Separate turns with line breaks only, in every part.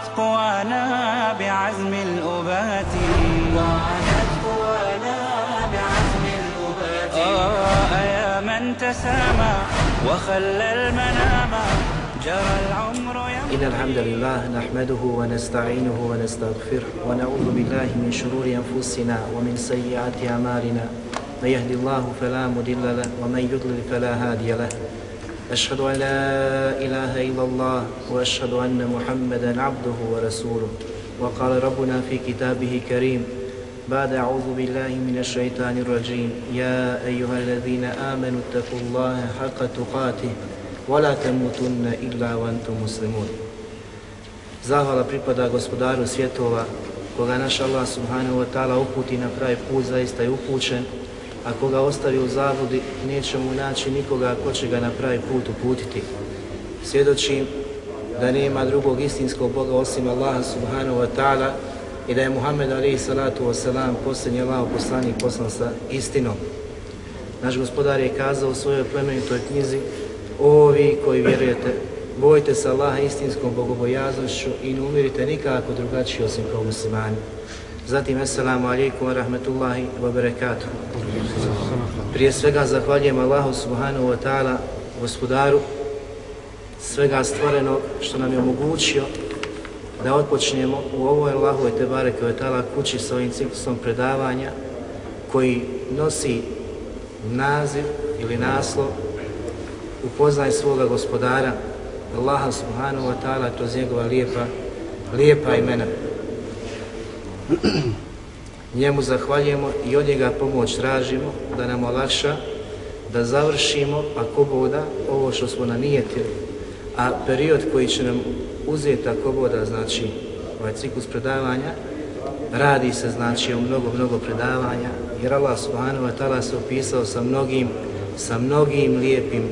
وعادت قوانا بعزم الأبات. وعادت قوانا بعزم الأبات يا من تسامى وخلى المنام. جرى العمر
إن الحمد لله نحمده ونستعينه ونستغفره ونعوذ بالله من شرور أنفسنا ومن سيئات أعمالنا. من يهدي الله فلا مضل له ومن يضلل فلا هادي له. أشهد أن لا إله إلا الله وأشهد أن محمدا عبده ورسوله وقال ربنا في كتابه كريم بعد أعوذ بالله من الشيطان الرجيم يا أيها الذين آمنوا اتقوا الله حق تقاته ولا تموتن إلا وأنتم مسلمون Zahvala pripada gospodaru svjetova, koga naš Allah subhanahu wa ta'ala uputi na pravi put, zaista je upućen, Ako ga ostavi u zavodi, neće mu naći nikoga ko će ga na pravi put uputiti. Svjedočim da nema drugog istinskog Boga osim Allaha subhanahu wa ta'ala i da je Muhammed alaihi salatu wa salam posljednji Allah poslanik poslan sa istinom. Naš gospodar je kazao u svojoj plemenitoj knjizi Ovi koji vjerujete, bojte se Allaha istinskom bogobojaznošću i ne umirite nikako drugačije osim kao muslimani. Zatim, assalamu alaikum wa rahmetullahi wa barakatuh. Prije svega zahvaljujem Allahu subhanahu wa ta'ala, gospodaru, svega stvoreno što nam je omogućio da otpočnemo u ovoj Allahove Tebare koje ta'ala kući sa ovim ciklusom predavanja koji nosi naziv ili naslov upoznaj svoga gospodara Allaha subhanahu wa ta'ala kroz njegova lijepa, lijepa imena. Njemu zahvaljujemo i od njega pomoć tražimo da nam olakša da završimo ako boda ovo što smo nanijetili. A period koji će nam uzeti ako boda, znači ovaj ciklus predavanja, radi se znači o mnogo, mnogo predavanja, jer Allah subhanahu wa ta'ala se opisao sa mnogim, sa mnogim lijepim,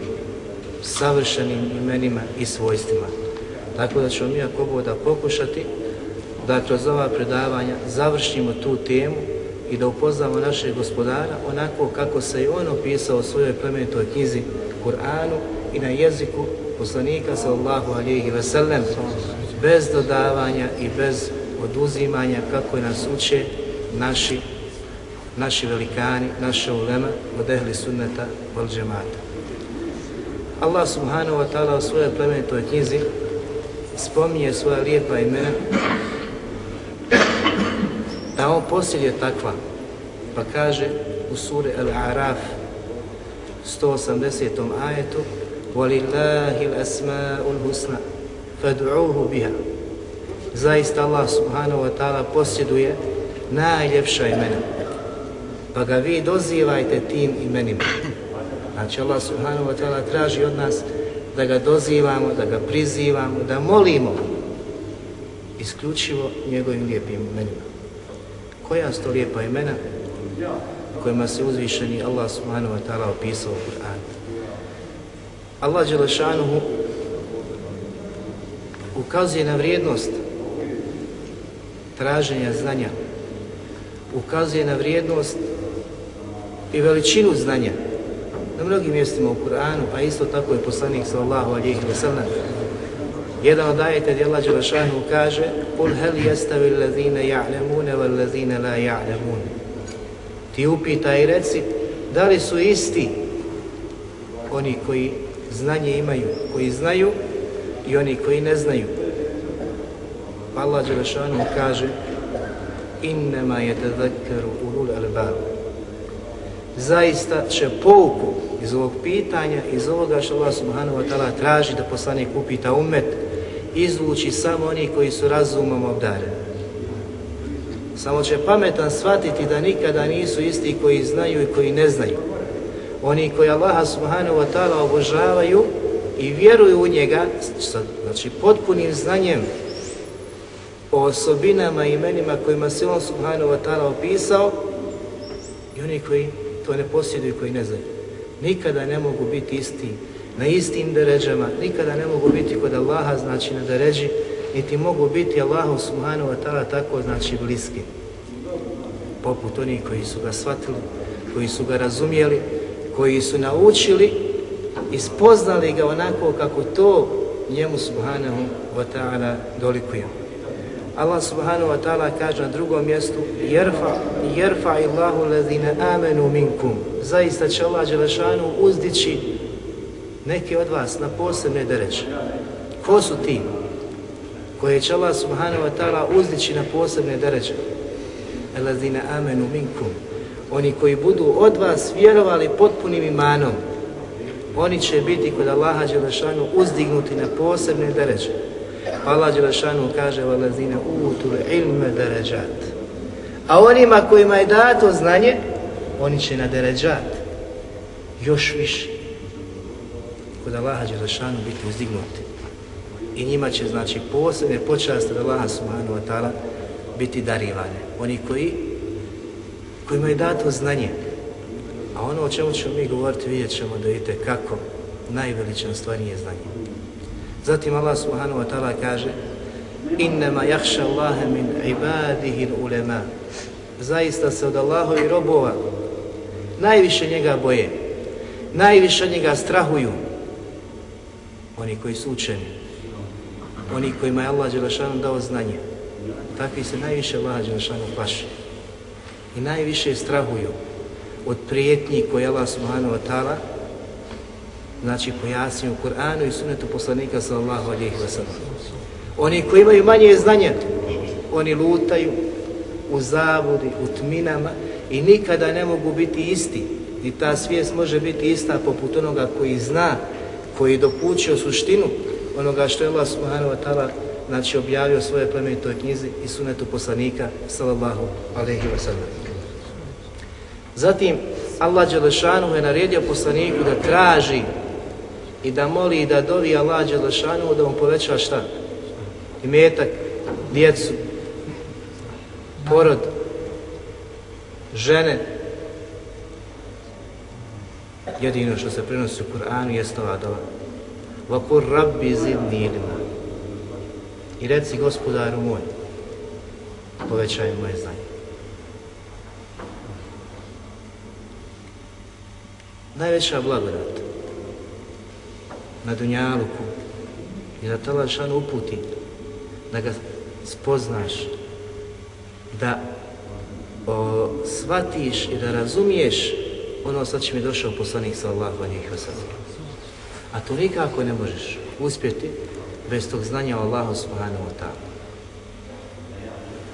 savršenim imenima i svojstvima. Tako da ćemo mi ako boda pokušati da kroz ova predavanja završimo tu temu i da upoznamo našeg gospodara onako kako se i on opisao u svojoj plemenitoj knjizi Kur'anu i na jeziku poslanika sallallahu alihi sellem bez dodavanja i bez oduzimanja kako nas uče naši, naši velikani, naše ulema od ehli sunneta wal džemata. Allah subhanahu wa ta'ala u svojoj plemenitoj knjizi spominje svoja lijepa imena da on posjeduje takva. Pa kaže u suri Al-A'raf 180. ajetu وَلِلَّهِ الْأَسْمَاءُ الْهُسْنَ فَدْعُوهُ بِهَا Zaista Allah subhanahu wa ta'ala posjeduje najljepša imena. Pa ga vi dozivajte tim imenima. Znači Allah subhanahu wa ta'ala traži od nas da ga dozivamo, da ga prizivamo, da molimo isključivo njegovim lijepim imenima. Koja su to lijepa imena kojima se uzvišeni Allah subhanahu wa ta'ala opisao u Kur'anu? Allah Đelešanuhu ukazuje na vrijednost traženja znanja, ukazuje na vrijednost i veličinu znanja na mnogim mjestima u Kur'anu, a isto tako je poslanik sallallahu alihi wa sallam. Jedan od ajeta gdje Allah Đelešanuhu kaže Kul هل يستوي الذين يعلمون والذين لا يعلمون ti upitaj i reci da li su isti oni koji znanje imaju koji znaju i oni koji ne znaju? Pa Allah Đelešanu kaže innama je te ulul albab. Zaista će pouku iz ovog pitanja iz ovoga što Allah subhanahu wa ta'ala traži da poslanik upita umet izvući samo oni koji su razumom obdareni. Samo će pametan shvatiti da nikada nisu isti koji znaju i koji ne znaju. Oni koji Allaha subhanahu wa ta'ala obožavaju i vjeruju u njega, znači potpunim znanjem o osobinama i imenima kojima se on subhanahu wa ta'ala opisao i oni koji to ne posjeduju koji ne znaju. Nikada ne mogu biti isti na istim deređama, nikada ne mogu biti kod Allaha, znači na deređi, niti mogu biti Allahu subhanahu wa ta'ala tako, znači bliski. Poput oni koji su ga shvatili, koji su ga razumijeli, koji su naučili i spoznali ga onako kako to njemu subhanahu wa ta'ala dolikuje. Allah subhanahu wa ta'ala kaže na drugom mjestu jerfa, jerfa illahu ladhina amenu minkum. Zaista će Allah Đelešanu uzdići neki od vas na posebne dereće. Ko su ti koje će Allah subhanahu wa ta'ala uzdići na posebne dereće? Elazine amenu minkum. Oni koji budu od vas vjerovali potpunim imanom, oni će biti kod Allaha Đelešanu uzdignuti na posebne dereće. Pa Allah Đelešanu kaže Valazine utul ilme deređat. A onima kojima je dato znanje, oni će na deređat još više kod Allaha Đelešanu biti uzdignuti. I njima će, znači, posebne počaste od Allaha Subhanahu wa ta'ala biti darivane. Oni koji kojima je dato znanje. A ono o čemu ćemo mi govoriti, vidjet ćemo da vidite kako najveličanstvenije znanje. Zatim Allah subhanahu wa ta'ala kaže Innama jahša Allahe min ibadihi ulema Zaista se od Allahovi robova najviše njega boje, najviše njega strahuju oni koji su učeni, oni kojima je Allah Đelešanu dao znanje. Takvi se najviše Allah Đelešanu plaši i najviše strahuju od prijetnji koje Allah subhanahu wa ta'ala znači pojasnio u Kur'anu i sunetu poslanika sallallahu alaihi wa sallam. Oni koji imaju manje znanja, oni lutaju u zavodi, u tminama i nikada ne mogu biti isti. I ta svijest može biti ista poput onoga koji zna, koji dokučio suštinu onoga što je Allah subhanahu wa ta'ala znači objavio svoje plemenitoj knjizi i sunetu poslanika sallallahu alaihi wa sallam. Zatim, Allah Đelešanu je naredio poslaniku da traži i da moli i da dovi Allah Đelešanu da mu poveća šta? Imetak, djecu, porod, žene. Jedino što se prenosi u Kur'anu je ova dova. Vakur rabbi zidni ilma. I reci gospodaru moj, povećaj moje znanje. Najveća blagodat na Dunjaluku je da te Lašan uputi, da ga spoznaš, da o, shvatiš i da razumiješ ono sad će mi došao poslanik sallahu alijih wasallam. A to nikako ne možeš uspjeti bez tog znanja o Allahu subhanahu wa ta'ala.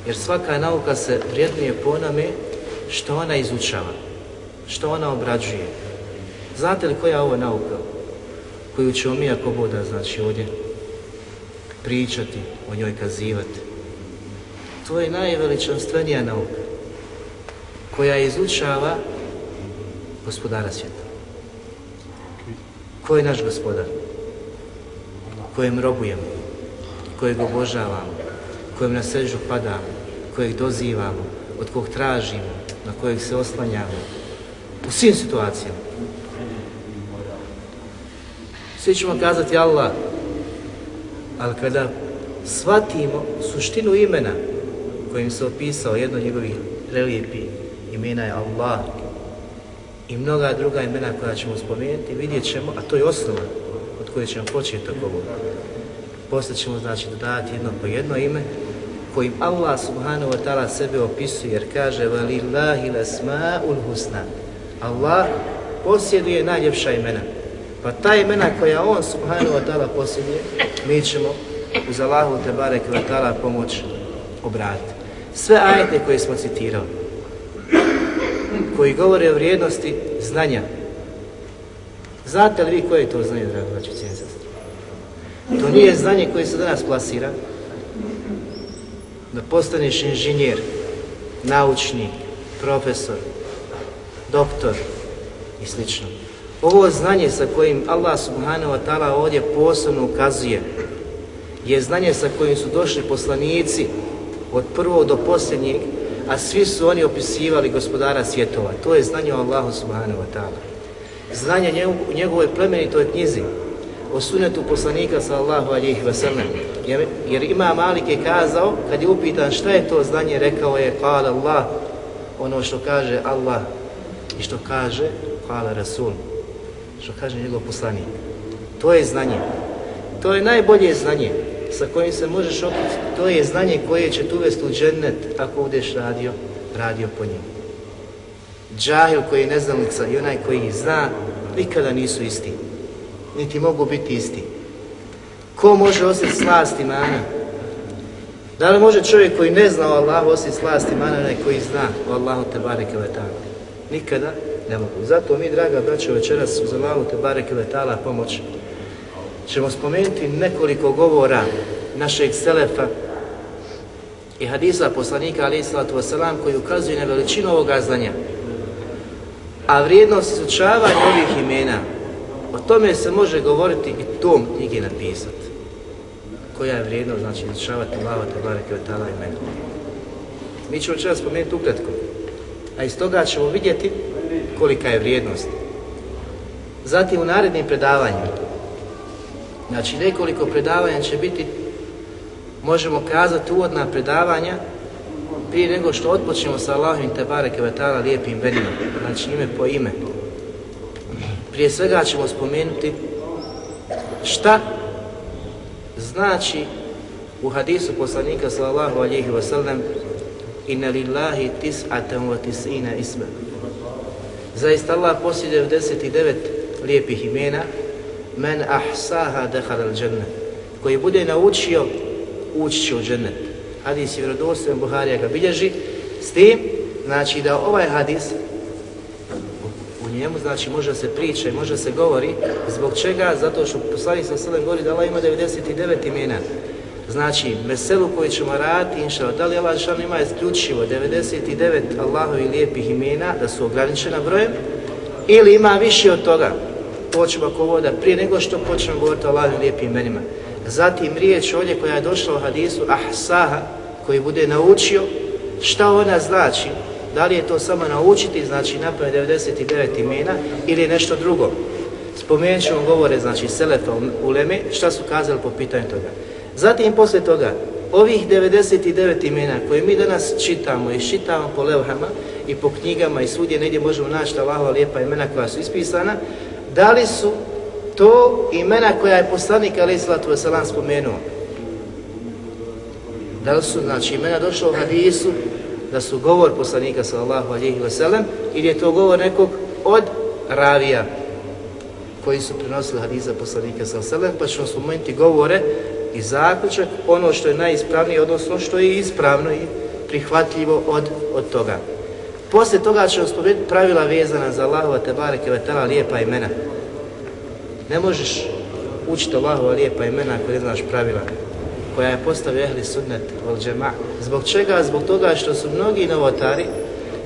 Jer svaka nauka se vrijednije po onome što ona izučava, što ona obrađuje. Znate li koja je ovo nauka? koju ćemo mi ako boda, znači ovdje pričati, o njoj kazivati. To je najveličanstvenija nauka koja izučava gospodara svijeta. Ko je naš gospodar? Kojem robujemo, kojeg obožavamo, kojem na sežu padamo, kojeg dozivamo, od kog tražimo, na kojeg se oslanjamo. U svim situacijama. Svi ćemo kazati Allah, ali kada shvatimo suštinu imena kojim se opisao jedno njegovih prelijepi imena je Allah i mnoga druga imena koja ćemo spomenuti, vidjet ćemo, a to je osnova od koje ćemo početi tako govor. Posle ćemo znači dodati jedno po jedno ime kojim Allah subhanahu wa ta'ala sebe opisuje jer kaže valillahi lasma'ul husna. Allah posjeduje najljepša imena. Pa ta imena koja on subhanahu wa ta'ala posjeduje, mi ćemo uz Allahu te barek wa ta'ala pomoć obratiti. Sve ajete koje smo citirali, koji govore o vrijednosti znanja, znate li vi koje je to znanje, drago braći cijeni To nije znanje koje se danas plasira, da postaneš inženjer, naučnik, profesor, doktor i slično. Ovo znanje sa kojim Allah subhanahu wa ta'ala ovdje posebno ukazuje je znanje sa kojim su došli poslanici od prvog do posljednjeg, a svi su oni opisivali gospodara svjetova. To je znanje o Allahu subhanahu wa ta'ala. Znanje u njegovoj plemenitoj knjizi, o sunetu poslanika sallahu alihi wasallam. Jer, jer ima Malik je kazao, kad je upitan šta je to znanje, rekao je, kala Allah, ono što kaže Allah i što kaže, kala Rasul, što kaže njegov poslanik. To je znanje. To je najbolje znanje sa kojim se možeš okriti. To je znanje koje će tu uvesti u džennet ako budeš radio, radio po njemu. Džahil koji je neznalica i onaj koji zna, nikada nisu isti. Niti mogu biti isti. Ko može osjeti slast imana? Da li može čovjek koji ne zna o Allahu osjeti slast imana, onaj koji zna o Allahu te bareke vetala? Nikada ne mogu. Zato mi, draga braćo, večeras uz Allahu te bareke vetala pomoć ćemo spomenuti nekoliko govora našeg selefa i hadisa poslanika alaih sallatu wasalam koji ukazuje na veličinu ovoga znanja. A vrijednost izučavanja ovih imena, o tome se može govoriti i tom knjige napisati. Koja je vrijednost, znači izučavati Allaha te bareke od tala imena. Mi ćemo čas spomenuti ukratko, a iz toga ćemo vidjeti kolika je vrijednost. Zatim u narednim predavanjima, znači nekoliko predavanja će biti možemo kazati uvodna predavanja prije nego što odpočnemo sa Allahovim te Kevetala lijepim imenima, znači ime po ime. Prije svega ćemo spomenuti šta znači u hadisu poslanika sallallahu alejhi ve sellem inna lillahi tis'atan wa tis'ina isma. Zaista Allah posjeduje 99 lijepih imena men ahsaha dehal al džennet koji bude naučio ući će u džennet. Hadis je vjerodostojan, Buharija ga bilježi, s tim, znači da ovaj hadis, u njemu, znači, može se priča i može se govori, zbog čega? Zato što poslanik sa sredem govori da Allah ima 99 imena. Znači, meselu koju ćemo raditi, inša, da li Allah šan ima isključivo 99 Allahovi lijepih imena, da su ograničena brojem, ili ima više od toga, počeba ćemo prije nego što počnemo govoriti o Allahovim lijepim imenima. Zatim riječ ovdje koja je došla u hadisu ahsaha, koji bude naučio šta ona znači, da li je to samo naučiti, znači napraviti 99 imena ili nešto drugo. Spomenut ćemo govore, znači Selefa u Leme, šta su kazali po pitanju toga. Zatim posle toga, ovih 99 imena koje mi danas čitamo i čitamo po levhama i po knjigama i svudje negdje možemo naći Allahova lijepa imena koja su ispisana, da li su to imena koja je poslanik Ali Islatu Veselan spomenuo. Da li su, znači, imena došlo u hadisu da su govor poslanika sallallahu alihi wasallam ili je to govor nekog od ravija koji su prenosili hadisa poslanika sallallahu alihi wasallam pa ćemo spomenuti govore i zaključak ono što je najispravnije odnosno što je ispravno i prihvatljivo od, od toga. Poslije toga ćemo spomenuti pravila vezana za Allahova tebareke vetala lijepa imena. Ne možeš učiti Allahova lijepa imena ako ne znaš pravila koja je postavio ehli sunnet vol džema. Zbog čega? Zbog toga što su mnogi novotari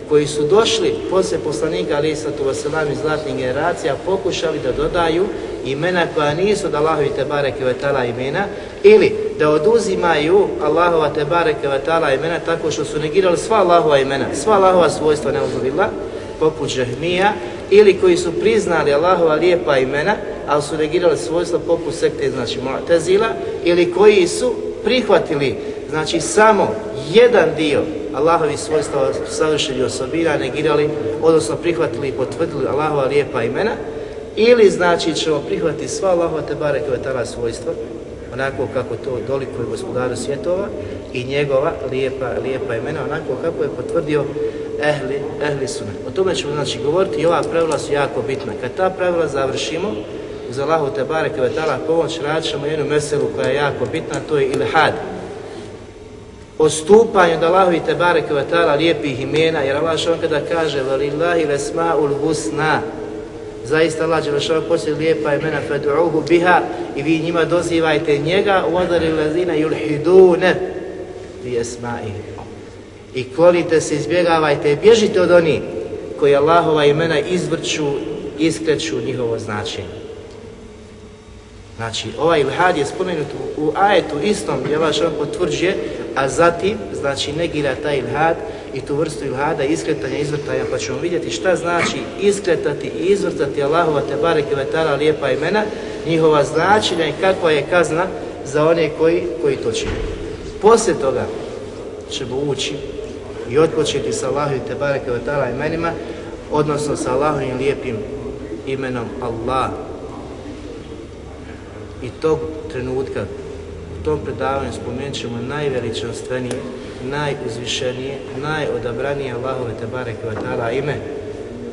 koji su došli poslije poslanika ali sallatu wasalam iz zlatnih generacija pokušali da dodaju imena koja nisu od Allahovi tebareke ve ta'ala imena ili da oduzimaju Allahova tebareke ve ta'ala imena tako što su negirali sva Allahova imena, sva Allahova svojstva neuzubila poput Žehmija, ili koji su priznali Allahova lijepa imena ali su negirali svojstva poput sekte, znači Mu'tazila, ili koji su prihvatili, znači samo jedan dio Allahovi svojstva savršeni osobina, negirali, odnosno prihvatili i potvrdili Allahova lijepa imena, ili znači ćemo prihvatiti sva Allahova te bareke vetala svojstva, onako kako to dolikuje gospodaru svjetova i njegova lijepa, lijepa imena, onako kako je potvrdio ehli, ehli sunet. O tome ćemo znači govoriti i ova pravila su jako bitna. Kad ta pravila završimo, uz Allahu te bareke ve taala pomoć radimo jednu meselu koja je jako bitna, to je ilhad. Ostupanje od Allahu te bareke ve taala lijepih imena, jer Allah što kada kaže velillahi lesmaul husna, zaista Allah Đelešanu vaša poslije lijepa imena fad'uhu biha i vi njima dozivajte njega u odari lazina yulhidune bi esma'i. I klonite se, izbjegavajte, bježite od onih koji Allahova imena izvrću, iskreću njihovo značenje. Znači, ovaj ilhad je spomenut u, u ajetu istom gdje vaš on potvrđuje, a zatim, znači, negira taj ilhad i tu vrstu ilhada, iskretanja, izvrtanja, pa ćemo vidjeti šta znači iskretati i izvrtati Allahova te bareke vetara lijepa imena, njihova značenja i kakva je kazna za one koji, koji to čine. Poslije toga ćemo ući i odpočeti sa Allahovim te bareke vetara imenima, odnosno sa Allahovim lijepim imenom Allah. I tog trenutka, u tom predavanju spomenut ćemo najveličanstvenije, najuzvišenije, najodabranije Allahove te bareke ime,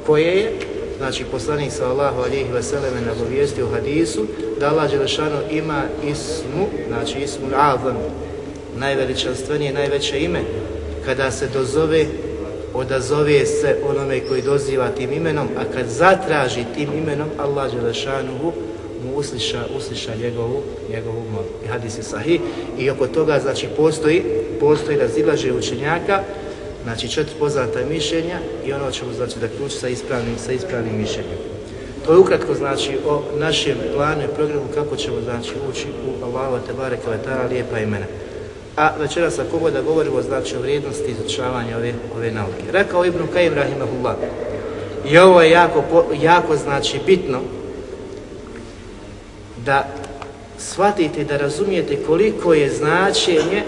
koje je znači poslanik sallallahu alihi vseleme nagovijestio u hadisu da Allah Đelešanu ima ismu, znači ismu azam, najveličanstvenije, najveće ime, kada se dozove, odazove se onome koji doziva tim imenom, a kad zatraži tim imenom, Allah Đelešanu mu usliša, usliša njegovu, njegovu molbu. I hadis je sahih i oko toga znači postoji, postoji razilaže učenjaka, znači četiri poznata mišljenja i ono ćemo znači da ključ sa ispravnim, sa ispravnim mišljenjem. To je ukratko znači o našem planu i programu kako ćemo znači ući u Allahu Tebare bareke lijepa imena. A večeras ako da govorimo znači o vrijednosti izučavanja ove ove nauke. Rekao Ibn Kajim Rahimahullah, I ovo je jako jako znači bitno da shvatite da razumijete koliko je značenje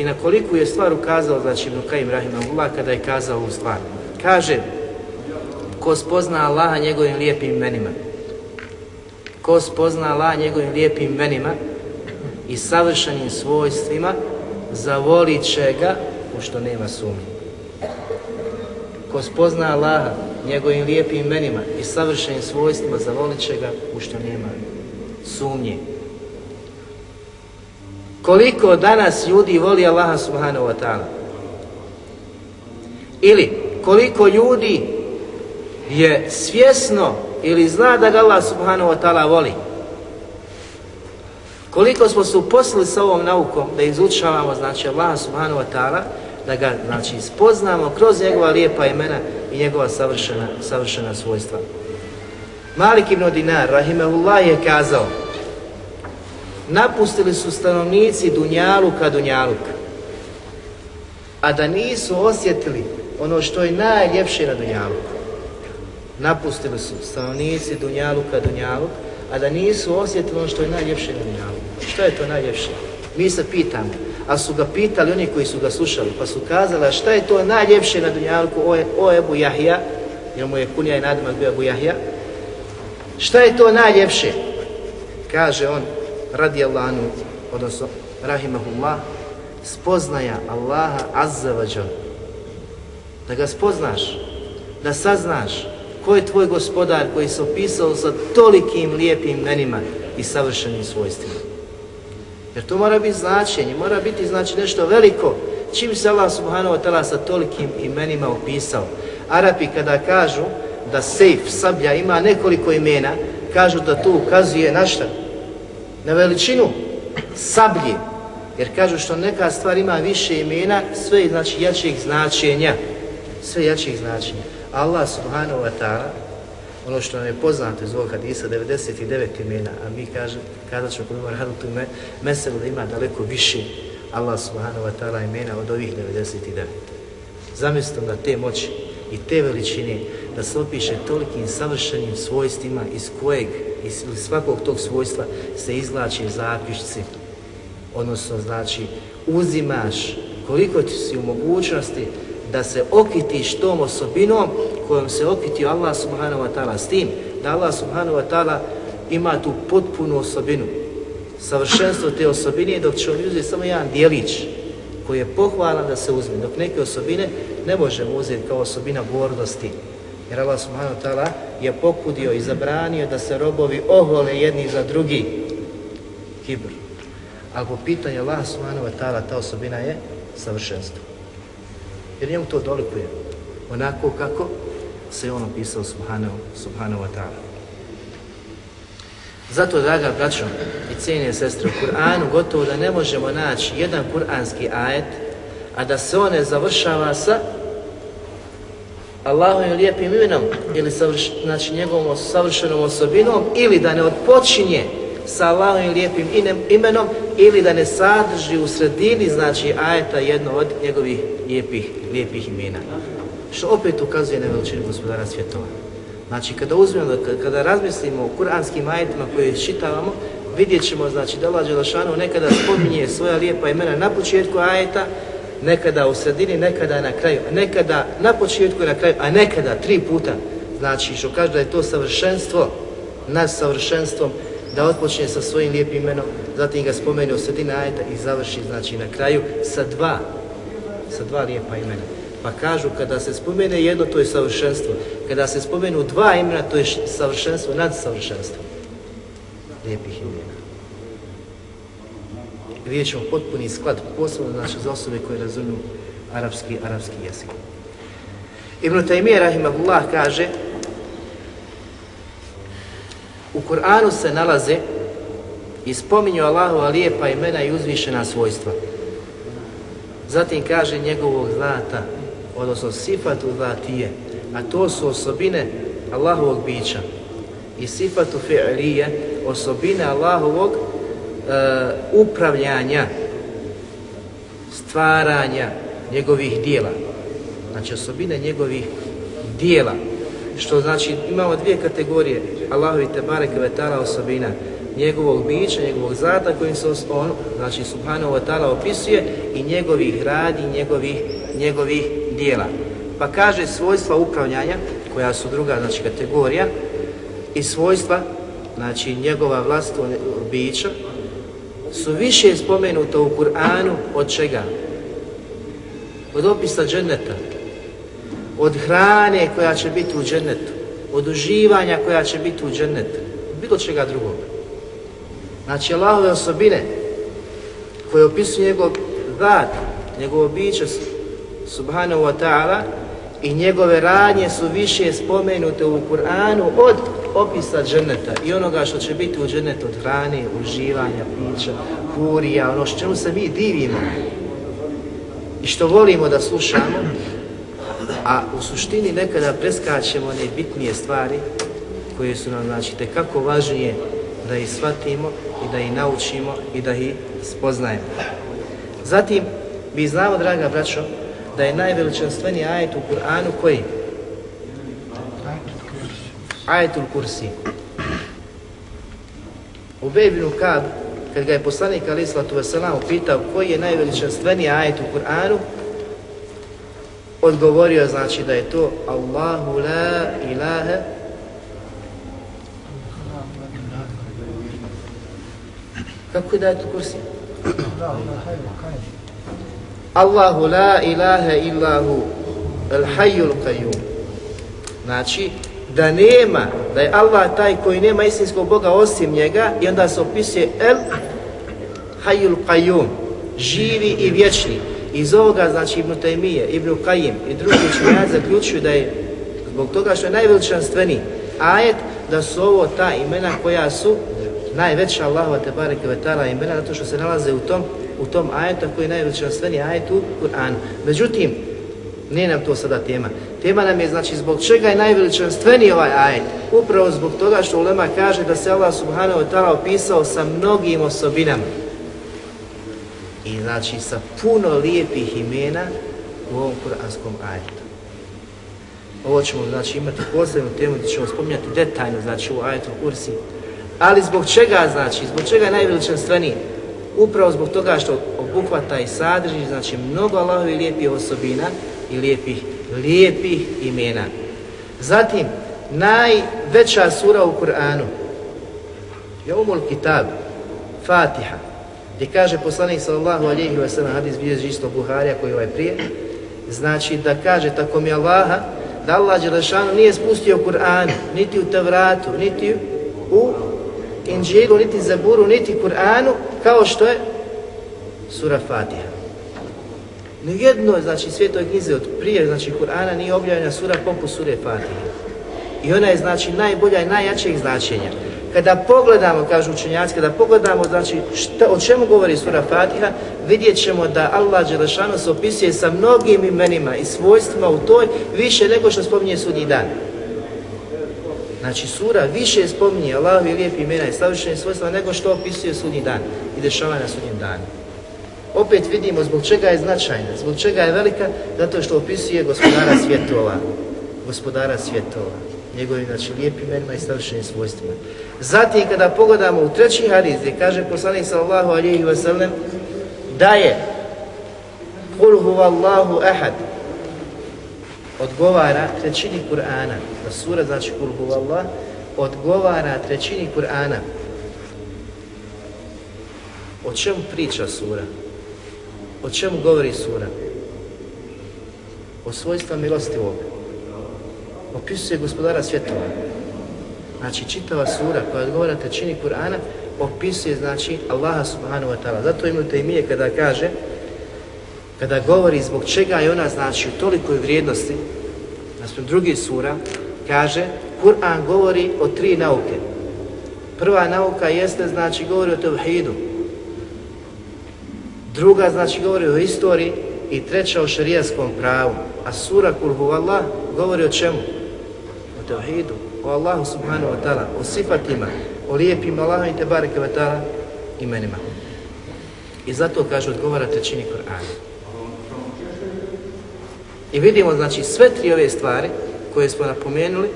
i na koliko je stvar ukazao, znači Ibn Kajim Rahimahullah kada je kazao ovu stvar. Kaže, ko spozna Allaha njegovim lijepim imenima, ko spozna Allaha njegovim lijepim imenima i savršenim svojstvima, zavolit će ga u što nema sumnje. Ko spozna Allaha njegovim lijepim imenima i savršenim svojstvima, zavolit će ga u što nema sumnje. Koliko danas ljudi voli Allaha subhanahu wa ta'ala? Ili koliko ljudi je svjesno ili zna da ga Allah subhanahu wa ta'ala voli? Koliko smo se uposlili sa ovom naukom da izučavamo znači Allaha subhanahu wa ta'ala, da ga znači spoznamo kroz njegova lijepa imena i njegova savršena, savršena svojstva. Malik ibn Dinar, rahimahullah, je kazao napustili su stanovnici Dunjaluka Dunjaluka, a da nisu osjetili ono što je najljepše na Dunjaluku. Napustili su stanovnici Dunjaluka Dunjaluk, a da nisu osjetili ono što je najljepše na Dunjaluku. Što je to najljepše? Mi se pitamo, a su ga pitali oni koji su ga slušali, pa su kazali šta je to najljepše na Dunjaluku, o, o Ebu Jahja, jer mu je kunija i nadimak bio Ebu Jahja, šta je to najljepše? Kaže on, radi Allahanu, odnosno rahimahullah, spoznaja Allaha azza wa jal. Da ga spoznaš, da saznaš ko je tvoj gospodar koji se opisao sa tolikim lijepim imenima i savršenim svojstvima. Jer to mora biti značenje, mora biti znači nešto veliko. Čim se Allah subhanahu wa ta'ala sa tolikim imenima opisao. Arapi kada kažu da sejf, sablja ima nekoliko imena, kažu da to ukazuje na šta? Na veličinu sablje, jer kažu što neka stvar ima više imena, sve znači jačih značenja, sve jačih značenja. Allah subhanahu wa ta'ala, ono što nam je poznato iz ovog hadisa, 99 imena, a mi kažem, kada ćemo kod Umar Hadutu me, meselu da ima daleko više Allah subhanahu wa ta'ala imena od ovih 99. Zamislite da te moći i te veličine, da se opiše tolikim savršenim svojstvima iz kojeg iz svakog tog svojstva se izlači zaključci, odnosno znači uzimaš koliko ti si u mogućnosti da se okitiš tom osobinom kojom se okitio Allah subhanahu wa ta'ala s tim da Allah subhanahu wa ta'ala ima tu potpunu osobinu. Savršenstvo te osobine dok će on uzeti samo jedan dijelić koji je pohvalan da se uzme. Dok neke osobine ne možemo uzeti kao osobina gordosti. Jer Allah subhanahu wa ta'ala je pokudio i zabranio da se robovi ohole jedni za drugi. Kibr. Ali po pitanju Allah subhanahu wa ta'ala ta osobina je savršenstvo. Jer njemu to dolikuje. Onako kako se on opisao subhanahu, subhanahu wa ta'ala. Zato, draga braćo i cijenije sestre, u Kur'anu gotovo da ne možemo naći jedan kur'anski ajet, a da se on ne završava sa Allahovim lijepim imenom ili savrš, znači njegovom savršenom osobinom ili da ne odpočinje sa Allahovim lijepim imenom ili da ne sadrži u sredini, znači ajeta jedno od njegovih lijepih, lijepih imena. Što opet ukazuje na veličinu gospodara svjetova. Znači, kada uzmemo, kada razmislimo o kuranskim ajetima koje čitavamo, vidjet ćemo, znači, da Allah Đelešanu nekada spominje svoja lijepa imena na početku ajeta, nekada u sredini, nekada na kraju, nekada na početku i na kraju, a nekada tri puta. Znači, što kaže da je to savršenstvo nad savršenstvom, da otpočne sa svojim lijepim imenom, zatim ga spomene u sredini ajeta i završi, znači, na kraju sa dva, sa dva lijepa imena. Pa kažu, kada se spomene jedno, to je savršenstvo. Kada se spomenu dva imena, to je savršenstvo nad savršenstvom. Lijepih imena. Vidjet ćemo potpuni sklad, posebno znači za osobe koje razumiju arapski, arapski jezik. Ibn Taymiye, rahimahullah, kaže u Kur'anu se nalaze i spominju Allahova lijepa imena i uzvišena svojstva. Zatim kaže njegovog zlata, odnosno sifatu zlatije, a to su osobine Allahovog bića i sifatu fi'lije, osobine Allahovog E, upravljanja, stvaranja njegovih dijela. Znači osobine njegovih dijela. Što znači imamo dvije kategorije Allahovi te bareke vetala osobina njegovog bića, njegovog zata kojim se on, znači subhanahu wa ta'ala opisuje i njegovih radi, njegovih, njegovih dijela. Pa kaže svojstva upravljanja, koja su druga znači, kategorija, i svojstva, znači njegova vlastova bića, su više spomenuta u Kur'anu od čega? Od opisa dženeta, od hrane koja će biti u dženetu, od uživanja koja će biti u dženetu, bilo čega drugog. Znači Allahove osobine koje opisuju njegov zat, njegovo biće, subhanahu wa ta'ala, i njegove radnje su više spomenute u Kur'anu od opisa dženeta i onoga što će biti u dženetu od hrane, uživanja, pića, kurija, ono što čemu se mi divimo i što volimo da slušamo, a u suštini nekada preskačemo one bitnije stvari koje su nam, znači, kako važnije da ih shvatimo i da ih naučimo i da ih spoznajemo. Zatim, mi znamo, draga braćo, da je najveličanstveniji ajet u Kur'anu koji? Ajetul Kursi. U ibn Kab, kad ga je poslanik Ali Islatu Veselam upitao koji je najveličanstveniji ajet u Kur'anu, odgovorio znači da je to Allahu la ilaha Kako je da je to kursi? Allahu la ilaha illahu al hayyul qayyum. Znači da nema, da je Allah taj koji nema istinskog Boga osim njega i onda se opisuje el hayyul qayyum, živi i vječni. Iz ovoga, znači Ibn Taymije, Ibn Qayyim i drugi učenjaci zaključuju da je zbog toga što je najveličanstveniji ajet, da su ovo ta imena koja su najveća Allahova te bareke vetara imena zato što se nalaze u tom u tom ajetu koji je najveličanstveniji ajet u Kur'anu. Međutim, nije nam to sada tema. Tema nam je znači zbog čega je najveličanstveniji ovaj ajet. Upravo zbog toga što ulema kaže da se Allah subhanahu wa ta'ala opisao sa mnogim osobinama. I znači sa puno lijepih imena u ovom kuranskom ajetu. Ovo ćemo znači imati posebnu temu gdje ćemo spominjati detaljno znači u ajetu kursi. Ali zbog čega znači, zbog čega je najveličanstveniji? upravo zbog toga što obuhvata i sadrži, znači mnogo Allahovi lijepih osobina i lijepih, lijepih imena. Zatim, najveća sura u Kur'anu je Umul Kitab, Fatiha, gdje kaže poslanik sallallahu alejhi wa sallam, hadis bilježi isto Buharija koji ovaj prije, znači da kaže tako mi Allaha, da Allah Đelešanu nije spustio Kur'an, niti u Tevratu, niti u Inđilu, niti Zaburu, niti Kur'anu, kao što je sura Fatiha. Nijedno, znači, svijetoj knjize od prije, znači, Kur'ana nije objavljena sura poput sure Fatiha. I ona je, znači, najbolja i najjačijeg značenja. Kada pogledamo, kažu učenjaci, kada pogledamo, znači, šta, o čemu govori sura Fatiha, vidjet ćemo da Allah Đelešanu se opisuje sa mnogim imenima i svojstvima u toj više nego što spominje sudnji dan. Znači sura više spominje Allahovi lijepi imena i savršene svojstva nego što opisuje sudnji dan i dešavanja na sudnjem danu. Opet vidimo zbog čega je značajna, zbog čega je velika, zato što opisuje gospodara svjetova, gospodara svjetova, njegovim znači lijepim imenima i savršenim svojstvima. Zatim kada pogledamo u treći hadis gdje kaže poslanik sallallahu alejhi ve sellem da je Kul huvallahu ahad odgovara trećini Kur'ana. Da sura znači Kul huvallah odgovara trećini Kur'ana. O čemu priča sura? O čemu govori sura? O svojstva milostivog. Opisuje gospodara svjetova. Znači, čitava sura koja odgovara čini Kur'ana opisuje, znači, Allaha subhanahu wa ta'ala. Zato imaju te kada kaže, kada govori zbog čega je ona, znači, u tolikoj vrijednosti, naspram drugi sura, kaže, Kur'an govori o tri nauke. Prva nauka jeste, znači, govori o tevhidu, druga znači govori o istoriji i treća o šarijaskom pravu. A sura Kul Allah govori o čemu? O tevhidu, o Allahu subhanahu wa ta'ala, o sifatima, o lijepim Allahom i tebareke wa ta'ala imenima. I zato kaže odgovara trećini Kur'ana. I vidimo znači sve tri ove stvari koje smo napomenuli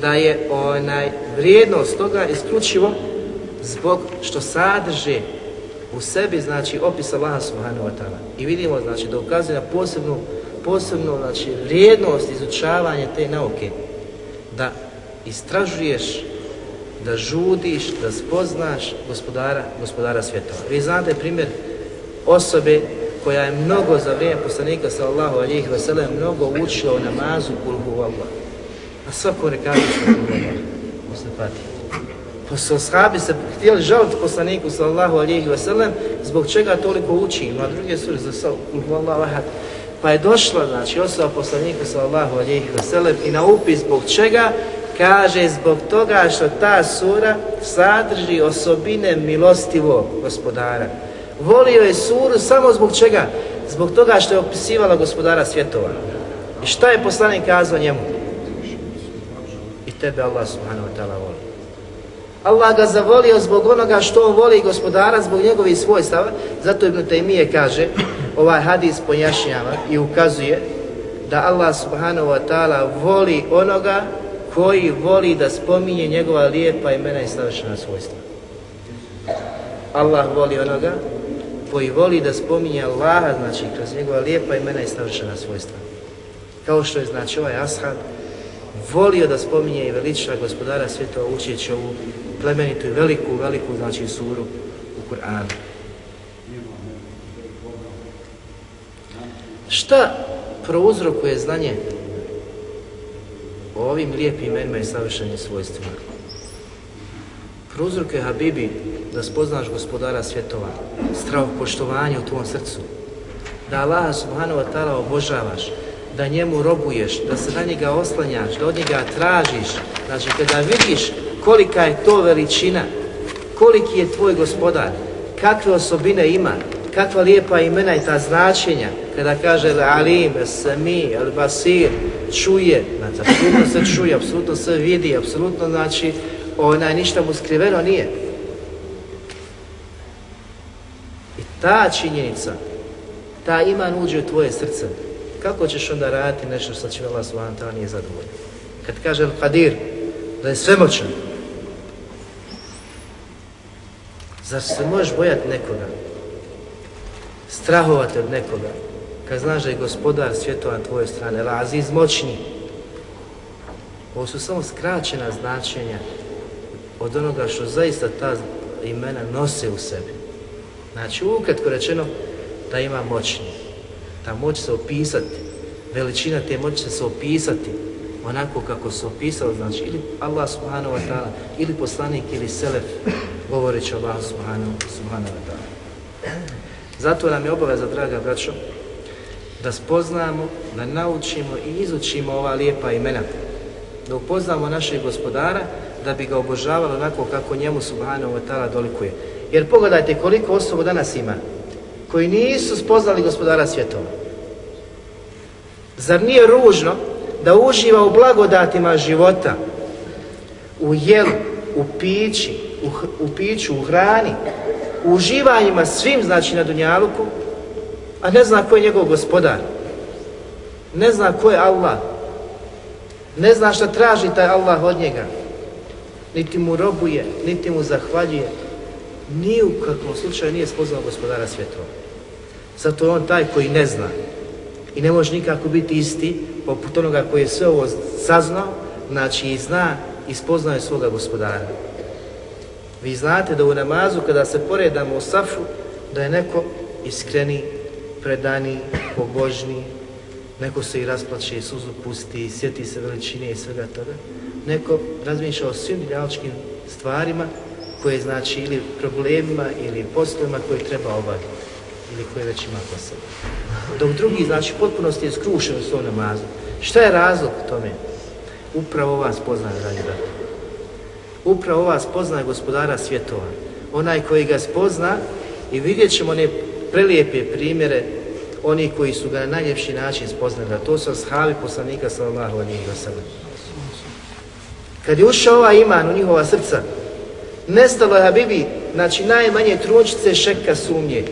da je onaj vrijednost toga isključivo zbog što sadrže u sebi znači opis Allaha subhanahu wa ta'ala. I vidimo znači da ukazuje na posebnu, posebnu znači vrijednost izučavanja te nauke. Da istražuješ, da žudiš, da spoznaš gospodara, gospodara svjetova. Vi znate primjer osobe koja je mnogo za vrijeme poslanika sallallahu alihi wasallam mnogo učila o namazu kulhu Allah. A svako rekadu što kulhu Allah. Muslim Pa su ashabi se htjeli žaliti poslaniku sallallahu alihi wasallam zbog čega toliko uči. Ima druge suri za sallallahu ahad. Pa je došla, znači, osoba poslanika sallallahu alihi wasallam i na upis zbog čega kaže zbog toga što ta sura sadrži osobine milostivog gospodara. Volio je suru samo zbog čega? Zbog toga što je opisivala gospodara svjetova. I šta je poslanik kazao njemu? I tebe Allah subhanahu wa ta'ala voli. Allah ga zavolio zbog onoga što on voli gospodara, zbog njegovih svojstava. Zato Ibn Taymije kaže, ovaj hadis pojašnjava i ukazuje da Allah subhanahu wa ta'ala voli onoga koji voli da spominje njegova lijepa imena i savršena svojstva. Allah voli onoga koji voli da spominje Allaha, znači kroz njegova lijepa imena i savršena svojstva. Kao što je znači ovaj ashab volio da spominje i veliča gospodara svjetova učeći ovu plemenitu i veliku, veliku, znači, suru u Kur'anu. Šta prouzrokuje znanje o ovim lijepim imenima i savršenim svojstvima? Prouzrokuje Habibi da spoznaš gospodara svjetova, strah poštovanje u tvom srcu, da Allah subhanahu wa ta'ala obožavaš, da njemu robuješ, da se na njega oslanjaš, da od njega tražiš, znači kada vidiš kolika je to veličina, koliki je tvoj gospodar, kakve osobine ima, kakva lijepa imena i ta značenja, kada kaže Alim, Sami, Al Basir, čuje, znači, apsolutno se čuje, apsolutno se vidi, apsolutno znači, ona ništa mu skriveno nije. I ta činjenica, ta iman uđe u tvoje srce, kako ćeš onda raditi nešto što će Allah subhanahu nije zadovoljno? Kad kaže Al-Qadir, da je svemoćan, Zar se možeš bojati nekoga? Strahovati od nekoga? Kad znaš da je gospodar svjetova na tvojoj strane, Aziz moćni. Ovo su samo skraćena značenja od onoga što zaista ta imena nose u sebi. Znači, ukratko rečeno, da ima moćni. Ta moć se opisati, veličina te moći se opisati onako kako su opisao, znači ili Allah subhanahu wa ta'ala, ili poslanik, ili selef, govoreći Allah subhanahu, subhanahu wa ta'ala. Zato nam je obaveza, draga braćo, da spoznamo, da naučimo i izučimo ova lijepa imena, da upoznamo našeg gospodara, da bi ga obožavali onako kako njemu subhanahu wa ta'ala dolikuje. Jer pogledajte koliko osoba danas ima koji nisu spoznali gospodara svjetova. Zar nije ružno da uživa u blagodatima života, u jelu, u pići, u, u piću, u hrani, u uživanjima svim, znači na Dunjaluku, a ne zna ko je njegov gospodar, ne zna ko je Allah, ne zna šta traži taj Allah od njega, niti mu robuje, niti mu zahvaljuje, ni u kakvom slučaju nije spoznao gospodara svjetova. Zato je on taj koji ne zna i ne može nikako biti isti poput onoga koji je sve ovo saznao, znači i zna i spoznao je svoga gospodara. Vi znate da u namazu kada se poredamo u safu, da je neko iskreni, predani, pobožni, neko se i rasplače i suzu pusti, sjeti se veličine i svega toga. Neko razmišlja o svim dunjaličkim stvarima koje znači ili problemima ili poslovima koje treba obaviti ili koje već ima po. Dok drugi znači potpunosti je skrušen u svom namazu. Šta je razlog tome? Upravo vas poznaje, dragi brat. Upravo vas poznaje gospodara svjetova. Onaj koji ga spozna i vidjet ćemo one prelijepe primjere oni koji su ga na najljepši način spoznali, to su ashabi poslanika sallallahu alaihi wa sallam. Kad je ušao ovaj iman u njihova srca, nestalo je Habibi, znači najmanje trunčice šeka sumnje.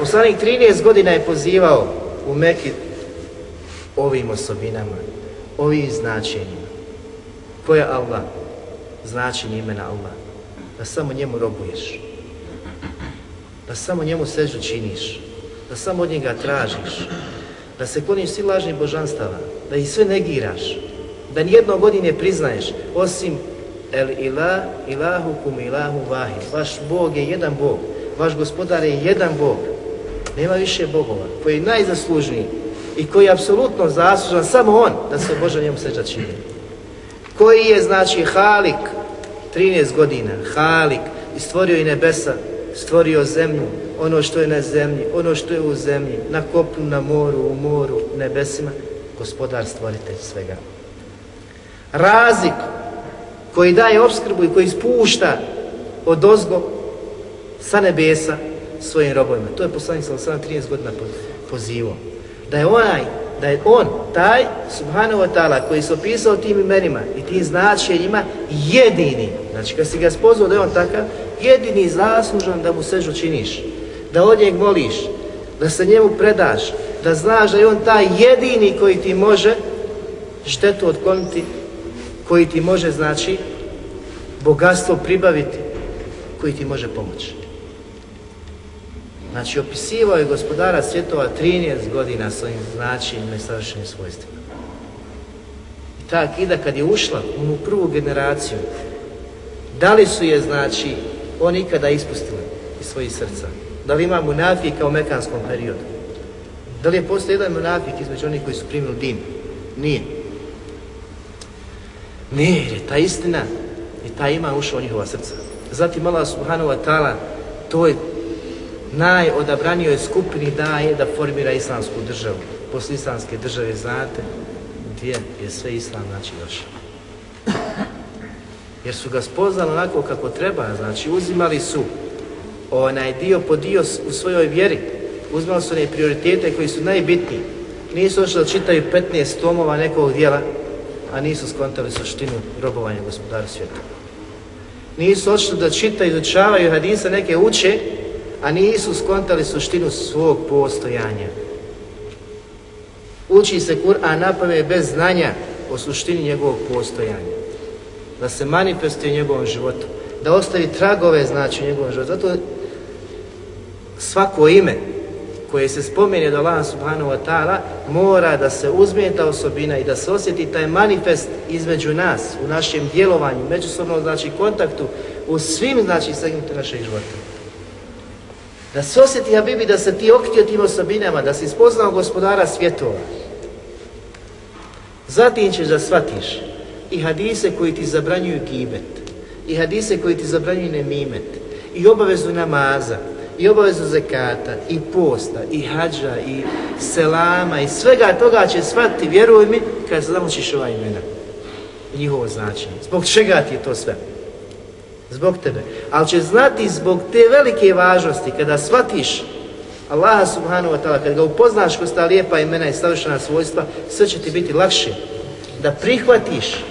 Poslanik 13 godina je pozivao u Meki ovim osobinama, ovim značenjima. Ko je Allah? Značenje imena Allah. Da samo njemu robuješ. Da samo njemu sežu činiš. Da samo od njega tražiš. Da se kloniš svi lažnih božanstava. Da ih sve negiraš. Da nijedno godine priznaješ osim El ilah, ilahu kum ilahu vahid. Vaš Bog je jedan Bog. Vaš gospodar je jedan Bog. Nema više bogova. Koji je najzaslužniji i koji je apsolutno zaslužan samo on da se Boža njemu seđa čini. Koji je znači Halik 13 godina, Halik i stvorio i nebesa, stvorio zemlju, ono što je na zemlji, ono što je u zemlji, na kopnu, na moru, u moru, nebesima, gospodar stvoritelj svega. Razik koji daje obskrbu i koji spušta od ozgo sa nebesa svojim robovima. To je poslanik sa 13 godina pozivao. Da je onaj, da je on, taj subhanahu wa ta'ala koji se opisao tim imenima i tim značenjima jedini, znači kad si ga spozvao da je on takav, jedini zaslužan da mu sežu činiš, da od njeg moliš, da se njemu predaš, da znaš da je on taj jedini koji ti može štetu otkloniti, koji ti može, znači, bogatstvo pribaviti, koji ti može pomoći. Znači, opisivao je gospodara svjetova 13 godina svojim značenjima i savršenim svojstvima. I ta akida kad je ušla u onu prvu generaciju, da li su je, znači, oni ikada ispustili iz svojih srca? Da li ima munafika u mekanskom periodu? Da li je postoji jedan munafik između onih koji su primili din? Nije. Nije, jer je ta istina i ta ima ušla u njihova srca. Zatim Allah subhanahu wa ta'ala to je najodabranijoj skupini daje da formira islamsku državu. Posle islamske države, znate, gdje je sve islam, znači, došao. Jer su ga spoznali onako kako treba, znači, uzimali su onaj dio po dio u svojoj vjeri. Uzimali su one prioritete koji su najbitniji. Nisu došli da čitaju 15 tomova nekog dijela, a nisu skontali suštinu robovanja gospodara svijeta. Nisu ošli da čitaju, izučavaju hadisa, neke uče, a nisu skontali suštinu svog postojanja. Uči se Kur'an napave bez znanja o suštini njegovog postojanja. Da se manifestuje u njegovom životu. Da ostavi tragove znači u njegovom životu. Zato svako ime koje se spomene do Allah subhanahu wa ta'ala mora da se uzme ta osobina i da se osjeti taj manifest između nas, u našem djelovanju, međusobnom znači kontaktu, u svim znači segmentu našeg života. Da se osjeti, Habibi, da se ti okitio tim osobinama, da si spoznao gospodara svjetova. Zatim ćeš da shvatiš i hadise koji ti zabranjuju gibet, i hadise koji ti zabranjuju nemimet, i obavezu namaza, i obavezu zekata, i posta, i hađa, i selama, i svega toga će shvatiti, vjeruj mi, kada se zamočiš ova imena i njihovo značenje. Zbog čega ti je to sve? Zbog tebe. Ali će znati zbog te velike važnosti, kada shvatiš Allaha subhanahu wa ta'ala, kada ga upoznaš kroz ta lijepa imena i savršena svojstva, sve će ti biti lakše da prihvatiš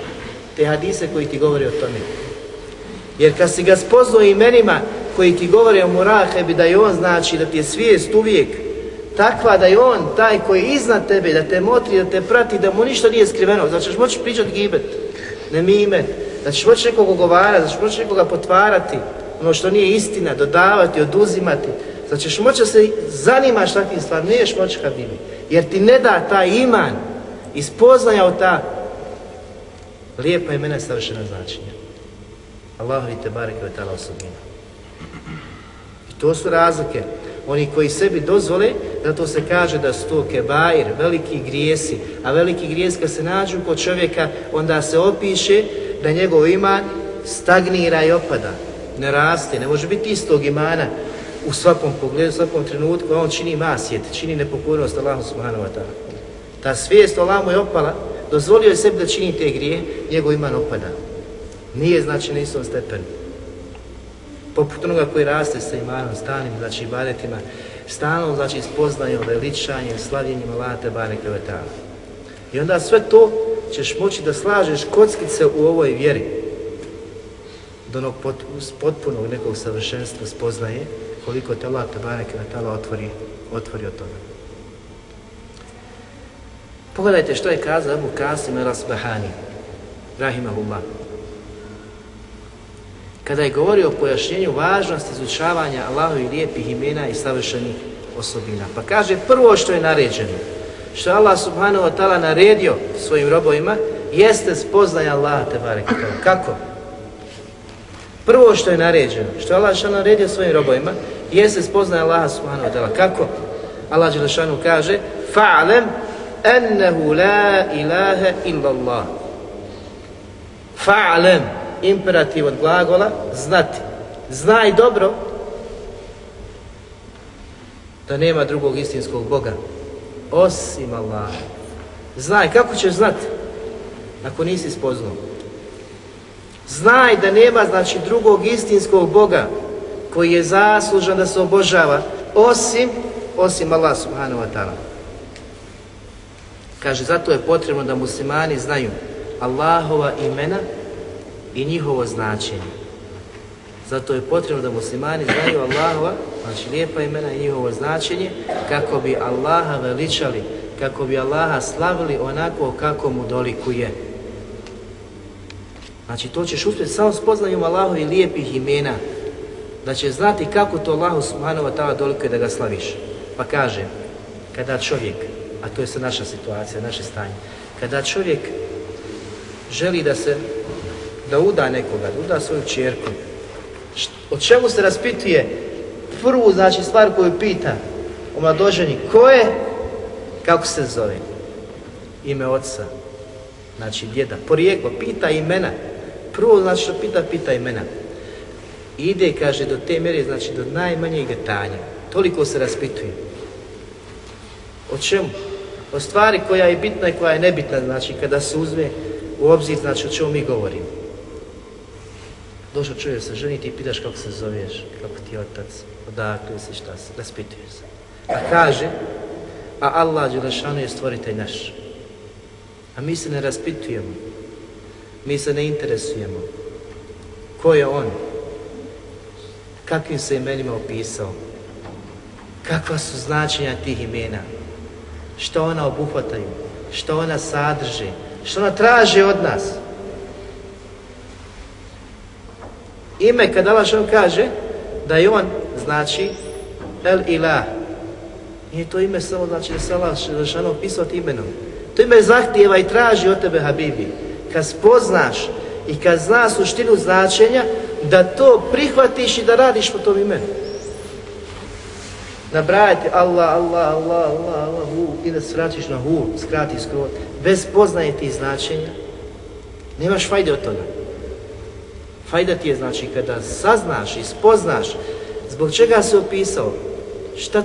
te hadise koji ti govori o tome. Jer kad si ga spoznao imenima koji ti govore o murahebi, da je on znači da ti je svijest uvijek takva da je on taj koji je iznad tebe, da te motri, da te prati, da mu ništa nije skriveno, znači moći pričati gibet, nemimet, da ćeš moći nekog ogovarati, da ćeš moći nekoga potvarati, ono što nije istina, dodavati, oduzimati, da ćeš moći da se zanimaš takvim stvarima, niješ moći habibi, jer ti ne da taj iman, ispoznaja u ta lijepa imena i savršena značenja. Allahovi te bareke ve tala osobina. I to su razlike. Oni koji sebi dozvole, zato se kaže da su to kebair, veliki grijesi, a veliki grijes kad se nađu kod čovjeka, onda se opiše da njegov iman stagnira i opada, ne raste, ne može biti istog imana u svakom pogledu, u svakom trenutku, on čini masjet, čini nepokornost Allahu subhanahu wa ta'ala. Ta svijest Allah mu je opala, dozvolio je sebi da čini te grije, njegov iman opada. Nije znači na istom stepenu. Poput onoga koji raste sa imanom, stanim, znači ibadetima, stalno znači spoznajom, veličanjem, slavljenjem Allah te bareke ta'ala. I onda sve to ćeš moći da slažeš kockice u ovoj vjeri do onog pot, potpunog nekog savršenstva spoznaje koliko te Allah te bareke ve otvori, otvori od toga. Pogledajte što je kazao Abu Kasim al-Asbahani, rahimahullah. Kada je govorio o pojašnjenju važnosti izučavanja Allahovi lijepih imena i savršenih osobina. Pa kaže prvo što je naređeno, što Allah subhanahu wa ta'ala naredio svojim robovima, jeste spoznaj Allaha te barek. Kako? Prvo što je naređeno, što Allah što naredio svojim robovima, jeste spoznaj Allaha subhanahu wa ta'ala. Kako? Allah Đelešanu kaže, fa'alem ennehu la ilaha illallah. Fa'alem, imperativ od glagola, znati. Znaj dobro da nema drugog istinskog Boga osim Allah. Znaj, kako ćeš znati ako nisi spoznao? Znaj da nema znači drugog istinskog Boga koji je zaslužan da se obožava osim osim Allah subhanahu wa ta'ala. Kaže, zato je potrebno da muslimani znaju Allahova imena i njihovo značenje. Zato je potrebno da muslimani znaju Allahova, znači lijepa imena i njihovo značenje, kako bi Allaha veličali, kako bi Allaha slavili onako kako mu dolikuje. Znači to ćeš uspjeti samo spoznanjem Allahovi lijepih imena, da će znati kako to Allahu subhanahu wa ta'ala dolikuje da ga slaviš. Pa kaže, kada čovjek, a to je sa naša situacija, naše stanje, kada čovjek želi da se da uda nekoga, da uda svoju čerku, o čemu se raspituje? Prvu, znači, stvar koju pita u mladoženji, ko je, kako se zove? Ime oca, znači djeda, porijeklo, pita imena. Prvo, znači, što pita, pita imena. Ide, kaže, do te mjere, znači, do najmanjeg detalja. Toliko se raspituje. O čemu? O stvari koja je bitna i koja je nebitna, znači, kada se uzme u obzir, znači, o čemu mi govorimo došao čovjek se ženiti i pitaš kako se zoveš, kako ti je otac, odakle si, šta si, raspituje se. A kaže, a Allah Đelešanu je stvoritelj naš. A mi se ne raspitujemo, mi se ne interesujemo. Ko je on? Kakvim se imenima opisao? Kakva su značenja tih imena? Što ona obuhvataju? Što ona sadrži? Što ona traži od nas? ime kada Allah kaže da je on znači El Ilah. Nije to ime samo znači da se Allah Želešanu opisao ti imenom. To ime zahtijeva i traži od tebe Habibi. Kad spoznaš i kad zna suštinu značenja, da to prihvatiš i da radiš po tom imenu. Nabrajati Allah, Allah, Allah, Allah, Allah, hu, i da svratiš na hu, skrati skrot, bez poznaje ti značenja, nemaš fajde od toga. Fajda ti je znači kada saznaš i spoznaš zbog čega se opisao, šta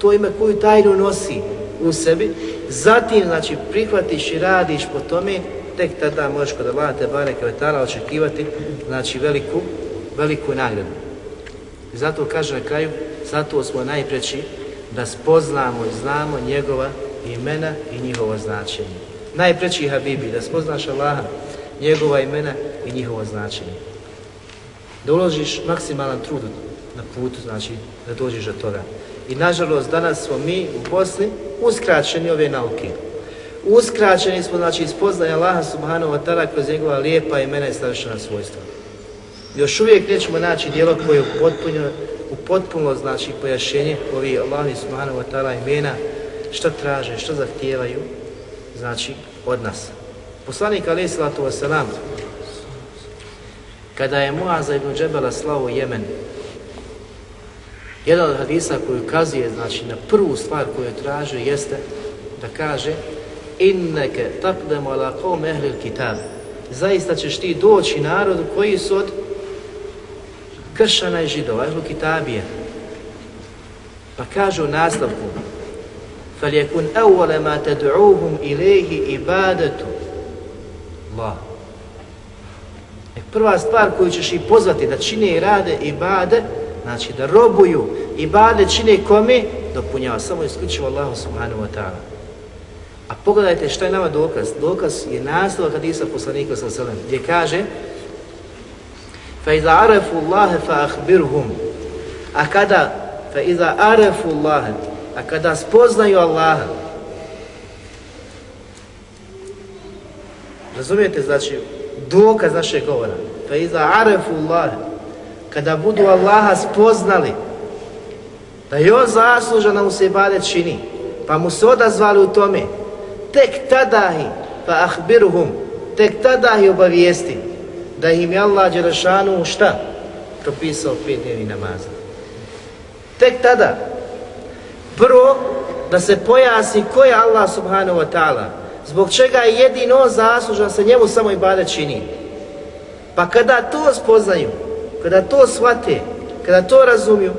to ime koju tajnu nosi u sebi, zatim znači prihvatiš i radiš po tome, tek tada možeš kod Allah te bareke vetala očekivati znači veliku, veliku nagradu. I zato kaže na kraju, zato smo najpreći da spoznamo i znamo njegova imena i njihovo značenje. Najpreći Habibi, da spoznaš Allaha, njegova imena i njihovo značenje. Da uložiš maksimalan trud na putu, znači da dođeš do toga. I nažalost danas smo mi u Bosni uskraćeni ove nauke. Uskraćeni smo, znači, iz poznaja Allaha subhanahu wa ta'ala kroz njegova lijepa imena i savršena svojstva. Još uvijek nećemo naći dijelo koje u upotpuno znači pojašenje ovi Allahi subhanahu wa ta'ala imena, što traže, što zahtijevaju, znači, od nas. Poslanik alaih sallatu wasalam, kada je Muaza ibn Džebela slao u Jemen, jedan od hadisa koji ukazuje, znači, na prvu stvar koju traže, jeste da kaže inneke takdemu ala qawm ehli kitab. Zaista ćeš ti doći narodu koji su od kršana i židova, ehlu kitabije. Pa kaže u nastavku فَلْيَكُنْ أَوَّلَ مَا تَدْعُوهُمْ إِلَيْهِ إِبَادَتُ Allah. E prva stvar koju ćeš ih pozvati da čine i rade ibade, znači da robuju ibade čine kome, dopunjava samo isključivo Allahu subhanahu wa ta'ala. A pogledajte šta je nama dokaz. Dokaz je naslova hadisa poslanika sa selem, gdje kaže فَإِذَا عَرَفُوا اللَّهَ فَأَخْبِرْهُمْ A kada فَإِذَا عَرَفُوا اللَّهَ A kada spoznaju Allaha Razumijete, znači, dokaz naše govora. Fe iza arefu Allah, kada budu Allaha spoznali, da je on zaslužan da mu se ibadet čini, pa mu se odazvali u tome, tek tadahi, pa fa ahbiruhum, tek tadahi obavijesti, da im je Allah Đerašanu šta? Propisao pet dnevni namaza. Tek tada, prvo, da se pojasni ko je Allah subhanahu wa ta'ala, zbog čega je jedino zaslužan se njemu samo i bade čini. Pa kada to spoznaju, kada to shvate, kada to razumiju,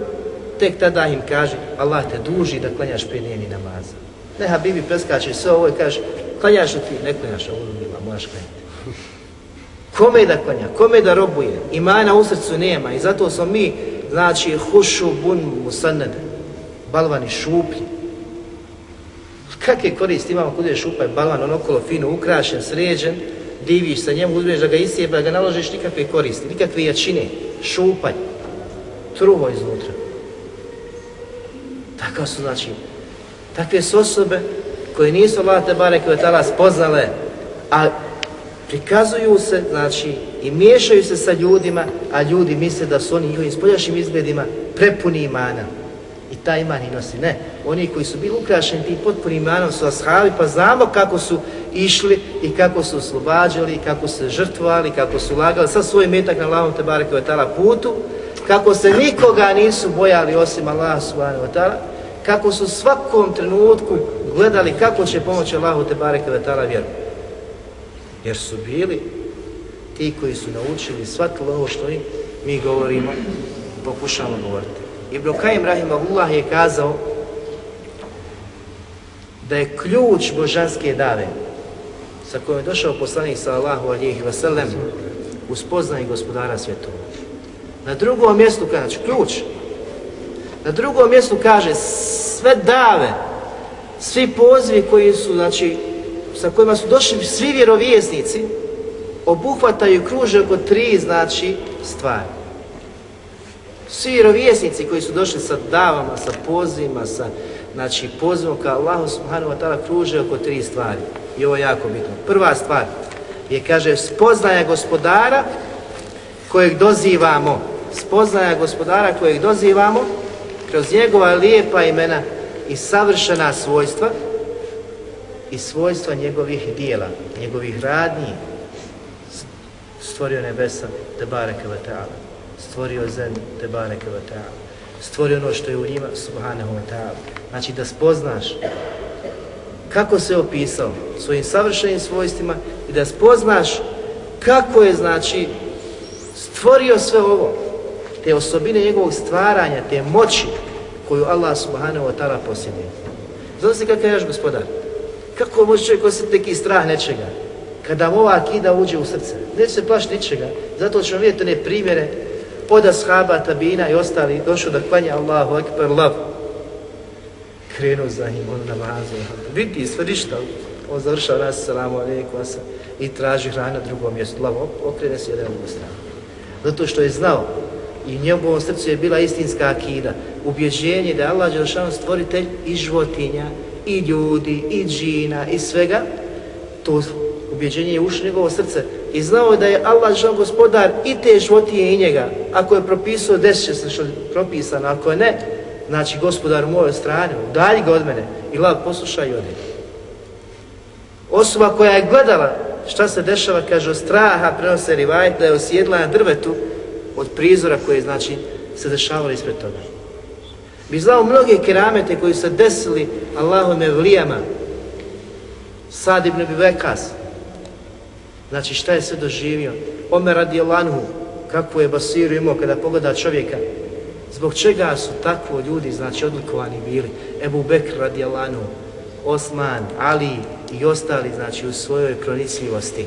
tek tada im kaže, Allah te duži da klanjaš pet dnevni namaza. Ne, Habibi preskače sve ovo i kaže, klanjaš li ti? Ne klanjaš, ovo bila, moraš klanjati. Kome da klanja, kome da robuje, imana u srcu nema i zato smo mi, znači, hušu bun musanade, balvani šuplji. Kakve koristi imamo kod je šupaj balvan, on okolo fino ukrašen, sređen, diviš sa njemu, uzmeš da ga isijepa, da ga naložiš, nikakve koristi, nikakve jačine, šupaj, truho iznutra. Takav su, znači, takve su osobe koje nisu Allah te barek i spoznale, a prikazuju se, znači, i miješaju se sa ljudima, a ljudi misle da su oni njihovim spoljašnjim izgledima prepuni imana. I ta iman i nosi. Ne, oni koji su bili ukrašeni tim potpunim imanom su ashabi, pa znamo kako su išli i kako su oslobađali, kako se žrtvovali, kako su lagali sa svoj metak na Allahom te barek i putu, kako se nikoga nisu bojali osim Allaha subhanahu wa ta'ala, kako su svakom trenutku gledali kako će pomoći Allahu te bareke ve vjeru. Jer su bili ti koji su naučili shvatili ovo što im mi govorimo, pokušamo govoriti. Ibn Kajim Rahimahullah je kazao da je ključ božanske dave sa kojom je došao poslanik sallahu alihi wasallam u spoznanje gospodara svjetova. Na drugom mjestu kaže, znači, ključ, na drugom mjestu kaže sve dave, svi pozivi koji su, znači, sa kojima su došli svi vjerovjesnici, obuhvataju kruže oko tri, znači, stvari. Svi vjerovjesnici koji su došli sa davama, sa pozivima, sa, znači, pozivom ka Allahu subhanahu wa ta'ala kruže oko tri stvari. I ovo je jako bitno. Prva stvar je, kaže, spoznaja gospodara kojeg dozivamo. Spoznaja gospodara kojeg dozivamo kroz njegova lijepa imena i savršena svojstva i svojstva njegovih dijela, njegovih radnji, stvorio nebesa, te bareke wa ta'ala, stvorio zemlju, te bareke wa ta'ala, stvorio ono što je u njima, subhanahu wa ta'ala. Znači da spoznaš kako se opisao svojim savršenim svojstvima i da spoznaš kako je, znači, stvorio sve ovo, te osobine njegovog stvaranja, te moći koju Allah subhanahu wa ta'ala posjeduje. Zato se kakav je gospodar? Kako može čovjek osjetiti neki strah nečega? Kada mu ova akida uđe u srce, neće se plašiti ničega. Zato ćemo vidjeti one primjere od ashaba, tabina i ostali došao da klanja Allahu akbar lav. Krenu za njim, on namazu. Vidi sve ništa. On završava nas, salamu alaikum, asa, i traži hranu na drugom mjestu. Lavo, okrene se jedan u stranu. Zato što je znao i u njegovom srcu je bila istinska akida, ubjeđenje da je Allah Đelšanu stvoritelj i životinja, i ljudi, i džina, i svega, to ubjeđenje je ušlo njegovo srce. I znao je da je Allah žal gospodar i te životinje i njega. Ako je propisao, desit će se što je propisano. Ako je ne, znači gospodar u mojoj strani, udalji ga od mene i lav posluša i ode. Osoba koja je gledala šta se dešava, kaže, od straha prenose rivajt da je osjedla na drvetu od prizora koje znači se dešavalo ispred toga. Bi znao mnoge keramete koji su desili Allahom evlijama, Sad ibn Bivekas, znači šta je sve doživio, Omer radi Lanhu, kakvu je Basiru imao kada pogleda čovjeka, zbog čega su takvo ljudi, znači odlikovani bili, Ebu Bekr radi Lanhu, Osman, Ali i ostali, znači u svojoj pronicljivosti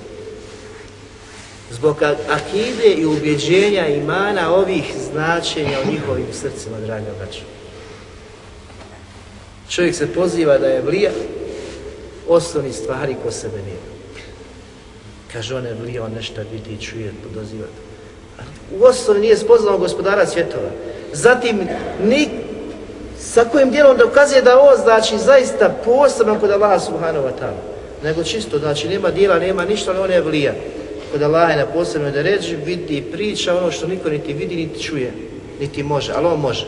zbog akide i ubjeđenja imana ovih značenja u njihovim srcima, dragi braća. Čovjek se poziva da je vlija osnovni stvari ko sebe nije. Kaže, on je vlija, on nešto vidi i čuje, podoziva. U osnovi nije spoznao gospodara svjetova. Zatim, ni sa kojim dijelom dokazuje da ovo znači zaista posebno kod Allaha subhanahu wa ta'ala. Nego čisto, znači nema dijela, nema ništa, ali on je vlija kod Allaha na posebno da ređi, vidi i priča ono što niko niti vidi, niti čuje, niti može, ali on može.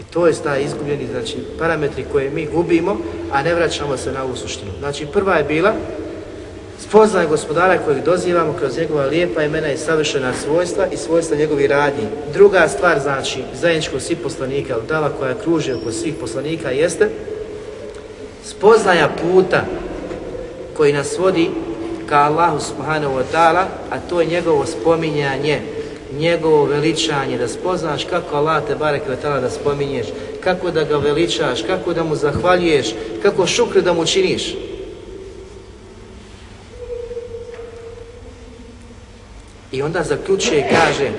I to je taj izgubljeni znači, parametri koje mi gubimo, a ne vraćamo se na ovu suštinu. Znači prva je bila spoznaje gospodara kojeg dozivamo kroz njegova lijepa imena i savršena svojstva i svojstva njegovih radnji. Druga stvar znači zajedničko svih poslanika, dala koja kruži oko svih poslanika jeste spoznaja puta koji nas vodi ka Allahu subhanahu wa ta'ala, a to je njegovo spominjanje, njegovo veličanje, da spoznaš kako Allah te barek wa ta'ala da spominješ, kako da ga veličaš, kako da mu zahvaljuješ, kako šukr da mu činiš. I onda zaključuje i kaže,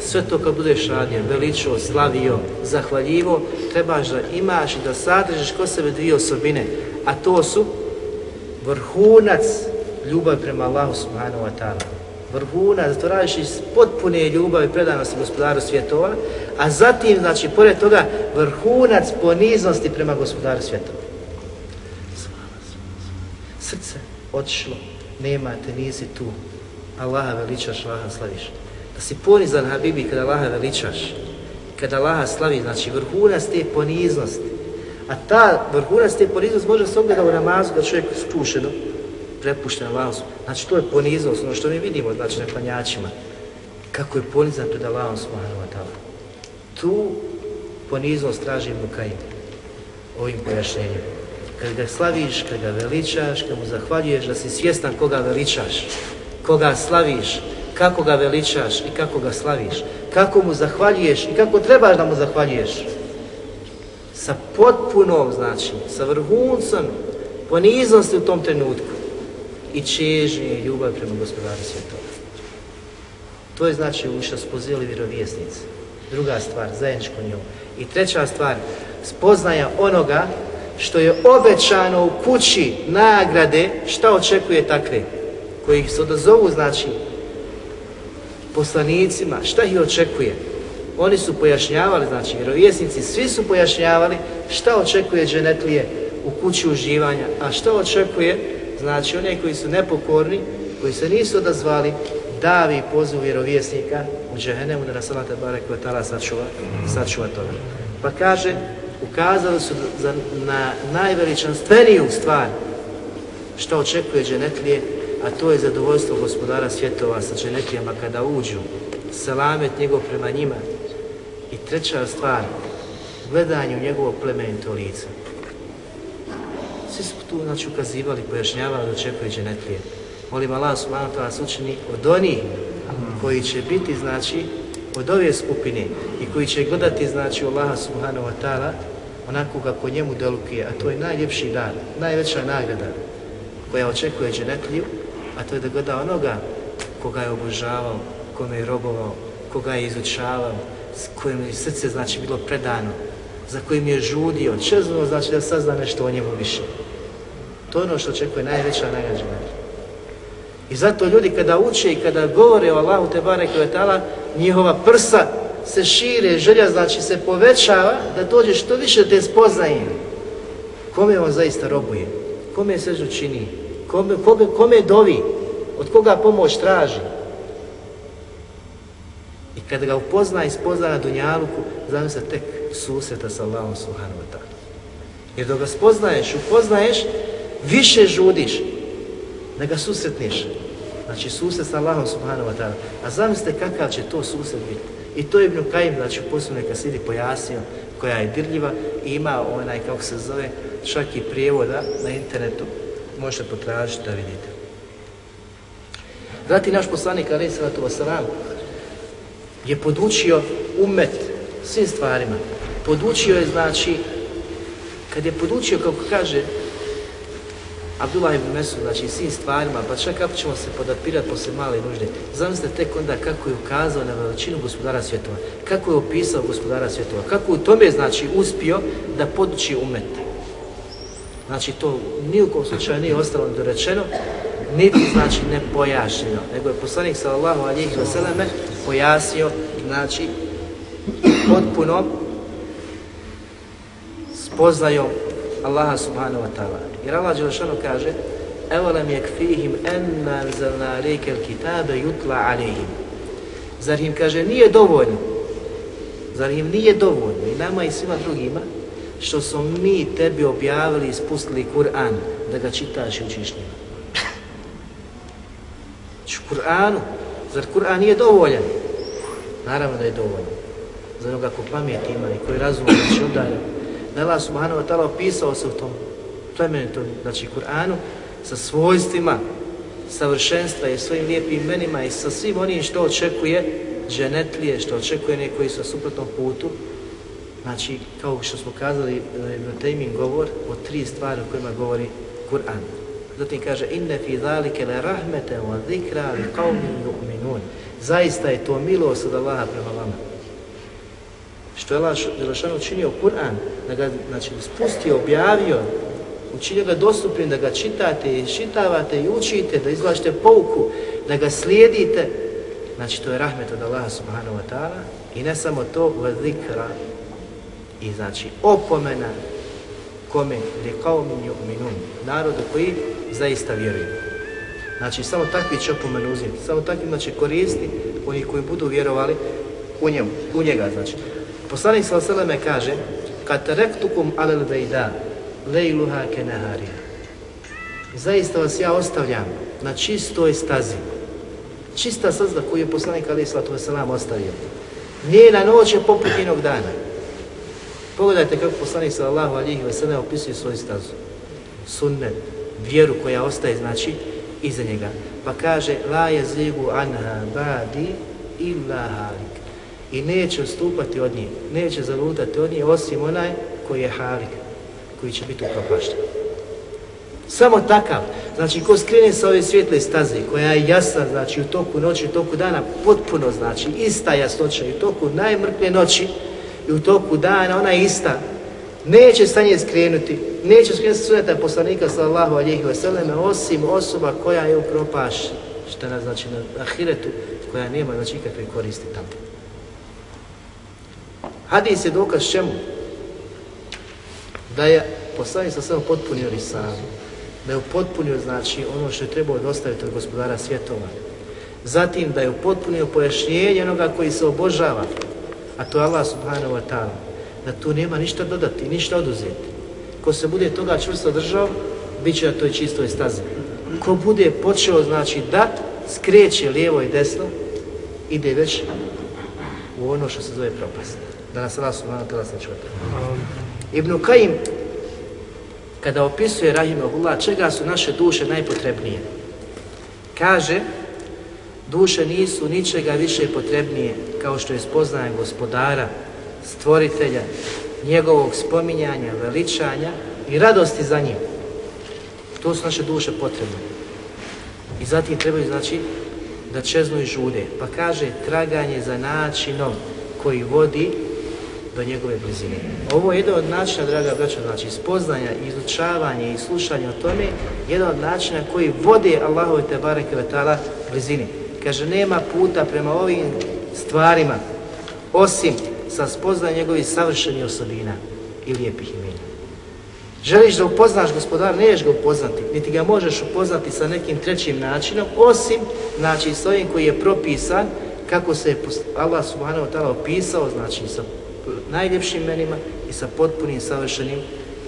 sve to kad budeš radio, veličio, slavio, zahvaljivo, trebaš da imaš i da sadržiš ko sebe dvije osobine, a to su vrhunac ljubav prema Allahu subhanahu wa ta'ala. Vrhunac, zato radiš iz potpune ljubavi predanosti gospodaru svjetova, a zatim, znači, pored toga, vrhunac poniznosti prema gospodaru svjetova. Srce otišlo, nemate, nisi tu. Allaha veličaš, Allaha slaviš. Da si ponizan, Habibi, kada Allaha veličaš, kada Allaha slavi, znači vrhunac te poniznosti. A ta vrhunac te poniznosti može se ogledati u namazu da čovjek skušeno, prepušten Allahom. Znači to je poniznost, ono što mi vidimo znači, na klanjačima. Kako je ponizan pred Allahom subhanahu wa ta'ala. Tu poniznost traži Mukajim ovim pojašnjenjem. Kad ga slaviš, kad ga veličaš, kad mu zahvaljuješ da si svjestan koga veličaš, koga slaviš, kako ga veličaš i kako ga slaviš, kako mu zahvaljuješ i kako trebaš da mu zahvaljuješ. Sa potpunom, znači, sa vrhuncom poniznosti u tom trenutku i čežnje ljubav prema gospodaru svjetova. To je znači u što spozili vjerovjesnici. Druga stvar, zajedničko njom. I treća stvar, spoznaja onoga što je obećano u kući nagrade, šta očekuje takve, koji se odazovu, znači, poslanicima, šta ih očekuje. Oni su pojašnjavali, znači, vjerovjesnici, svi su pojašnjavali šta očekuje dženetlije u kući uživanja, a šta očekuje znači one koji su nepokorni, koji se nisu odazvali, davi poziv vjerovjesnika u džehennemu da nas Allah te barek wa ta'ala sačuva, sačuva toga. Pa kaže, ukazali su za, na najveličanstveniju stvar što očekuje dženetlije, a to je zadovoljstvo gospodara svjetova sa dženetijama kada uđu, salamet njegov prema njima. I treća stvar, gledanje u njegovo plemenito lice svi su tu znači, ukazivali, pojašnjavali da očekuje dženetlije. Molim Allah subhanahu ta'ala sučini od onih koji će biti, znači, od ove skupine i koji će gledati, znači, Allaha subhanahu wa ta'ala onako kako njemu delukuje, a to je najljepši dar, najveća nagrada koja očekuje dženetliju, a to je da gleda onoga koga je obožavao, kome je robovao, koga je izučavao, s kojim je srce, znači, bilo predano, za kojim je žudio, čezno, znači da sazna nešto o njemu više. To je ono što očekuje najveća nagrađena. I zato ljudi kada uče i kada govore o Allahu te bareke ve taala, njihova prsa se šire, želja znači se povećava da dođe što više te spoznaje. Kome on zaista robuje? Kome sežu čini? Kome, kome, kome dovi? Od koga pomoć traži? I kada ga upozna i spozna na Dunjaluku, znam se tek susreta sa Allahom Subhanahu wa ta'ala. Jer dok ga spoznaješ, upoznaješ, više žudiš da ga susretniš. Znači susret sa Allahom Subhanahu wa ta'ala. A zamislite kakav će to susret biti. I to je Ibn Kajim, znači u neka kasidi pojasnio, koja je dirljiva i ima onaj, kako se zove, čak i prijevoda na internetu. Možete potražiti da vidite. Zatim naš poslanik, Ali Salatu wasalam, je podučio umet svim stvarima. Podučio je, znači, kad je podučio, kako kaže Abdullah ibn Mesud, znači svim stvarima, pa čak kako ćemo se podapirati posle male nužde. Zamislite tek onda kako je ukazao na veličinu gospodara svjetova, kako je opisao gospodara svjetova, kako u tome, znači, uspio da poduči umet. Znači, to ni u kom slučaju nije ostalo nedorečeno, niti, znači, ne pojašnjeno, nego je poslanik sallallahu alihi vseleme pojasnio, znači, potpuno spoznajom Allaha subhanahu wa ta'ala. Jer Allah Đelešanu kaže Evo lam yakfihim enna anzalna alejke kitabe yutla alejhim. Zar im kaže nije dovoljno, zar im nije dovoljno i nama i svima drugima što smo mi tebi objavili i spustili Kur'an da ga čitaš i učiš njima. Znači Kur'anu, zar Kur'an nije dovoljan? Naravno da je dovoljan. Za onoga ko pamet ima i koji razumije da će udaljati da Allah subhanahu wa ta'ala opisao se u tom plemenitom, znači Kur'anu, sa svojstvima savršenstva i svojim lijepim imenima i sa svim onim što očekuje dženetlije, što očekuje neki koji su na suprotnom putu, znači, kao što smo kazali, e, Ibn Taymin govor o tri stvari o kojima govori Kur'an. Zatim kaže, inne fi zalike le rahmete wa zikra li qavmin yu'minun. Zaista je to milost od Allaha prema vama što je Allah Želešanu učinio Kur'an, da ga znači, spustio, objavio, učinio ga dostupnim, da ga čitate i čitavate i učite, da izvlačite pouku, da ga slijedite, znači to je rahmet od Allaha subhanahu wa ta'ala i ne samo to, wa zikra i znači opomena kome li kao min ju'minun, narodu koji zaista vjeruju. Znači samo takvi će opomenu uzeti, samo takvima će koristi oni koji budu vjerovali u njemu, u njega znači. Poslanik sa seleme kaže kad rektukum alel bejda lejluha ke neharija. Zaista vas ja ostavljam na čistoj stazi. Čista staza koju je poslanik ali sallatu wasalam ostavio. Njena noć je poput njenog dana. Pogledajte kako poslanik sallallahu alihi wasalam opisuje svoju stazu. Sunnet, vjeru koja ostaje, znači, iza njega. Pa kaže, la je zigu anha badi illa halik i neće odstupati od nje, neće zalutati od nje, osim onaj koji je halik, koji će biti upropašten. Samo takav, znači ko skrene sa ove svjetle staze, koja je jasna, znači u toku noći, u toku dana, potpuno znači, ista jasnoća, i u toku najmrklje noći, i u toku dana, ona je ista, neće sa nje skrenuti, neće skrenuti sa suneta poslanika sallallahu alihi vseleme, osim osoba koja je upropaš, što je znači na ahiretu, koja nema znači ikakve koristi tamo. Hadis je dokaz čemu? Da je poslanik sa svema potpunio risalu. Da je upotpunio znači ono što je trebao dostaviti od gospodara svjetova. Zatim da je upotpunio pojašnjenje onoga koji se obožava. A to je Allah subhanahu wa ta'ala. Da tu nema ništa dodati, ništa oduzeti. Ko se bude toga čvrsto držao, bit će na toj čistoj stazi. Ko bude počeo znači da skreće lijevo i desno, ide već u ono što se zove propast da nas Allah subhanahu wa ta'ala sačuva. Ibn Kajim, kada opisuje Rahimahullah, čega su naše duše najpotrebnije, kaže, duše nisu ničega više potrebnije kao što je spoznaje gospodara, stvoritelja, njegovog spominjanja, veličanja i radosti za njim. To su naše duše potrebne. I zatim trebaju, znači, da čeznu i žude. Pa kaže, traganje za načinom koji vodi do njegove blizine. Ovo je jedan od načina, draga braća, znači spoznanja, izučavanje i slušanje o tome, jedan od načina koji vode Allahove te bareke vetala blizini. Kaže, nema puta prema ovim stvarima, osim sa spoznanjem njegovih savršenih osobina i lijepih imena. Želiš da upoznaš gospodar, neš ga upoznati, niti ga možeš upoznati sa nekim trećim načinom, osim, znači, s ovim koji je propisan, kako se je Allah subhanahu wa ta'ala opisao, znači, sa najljepšim imenima i sa potpunim savršenim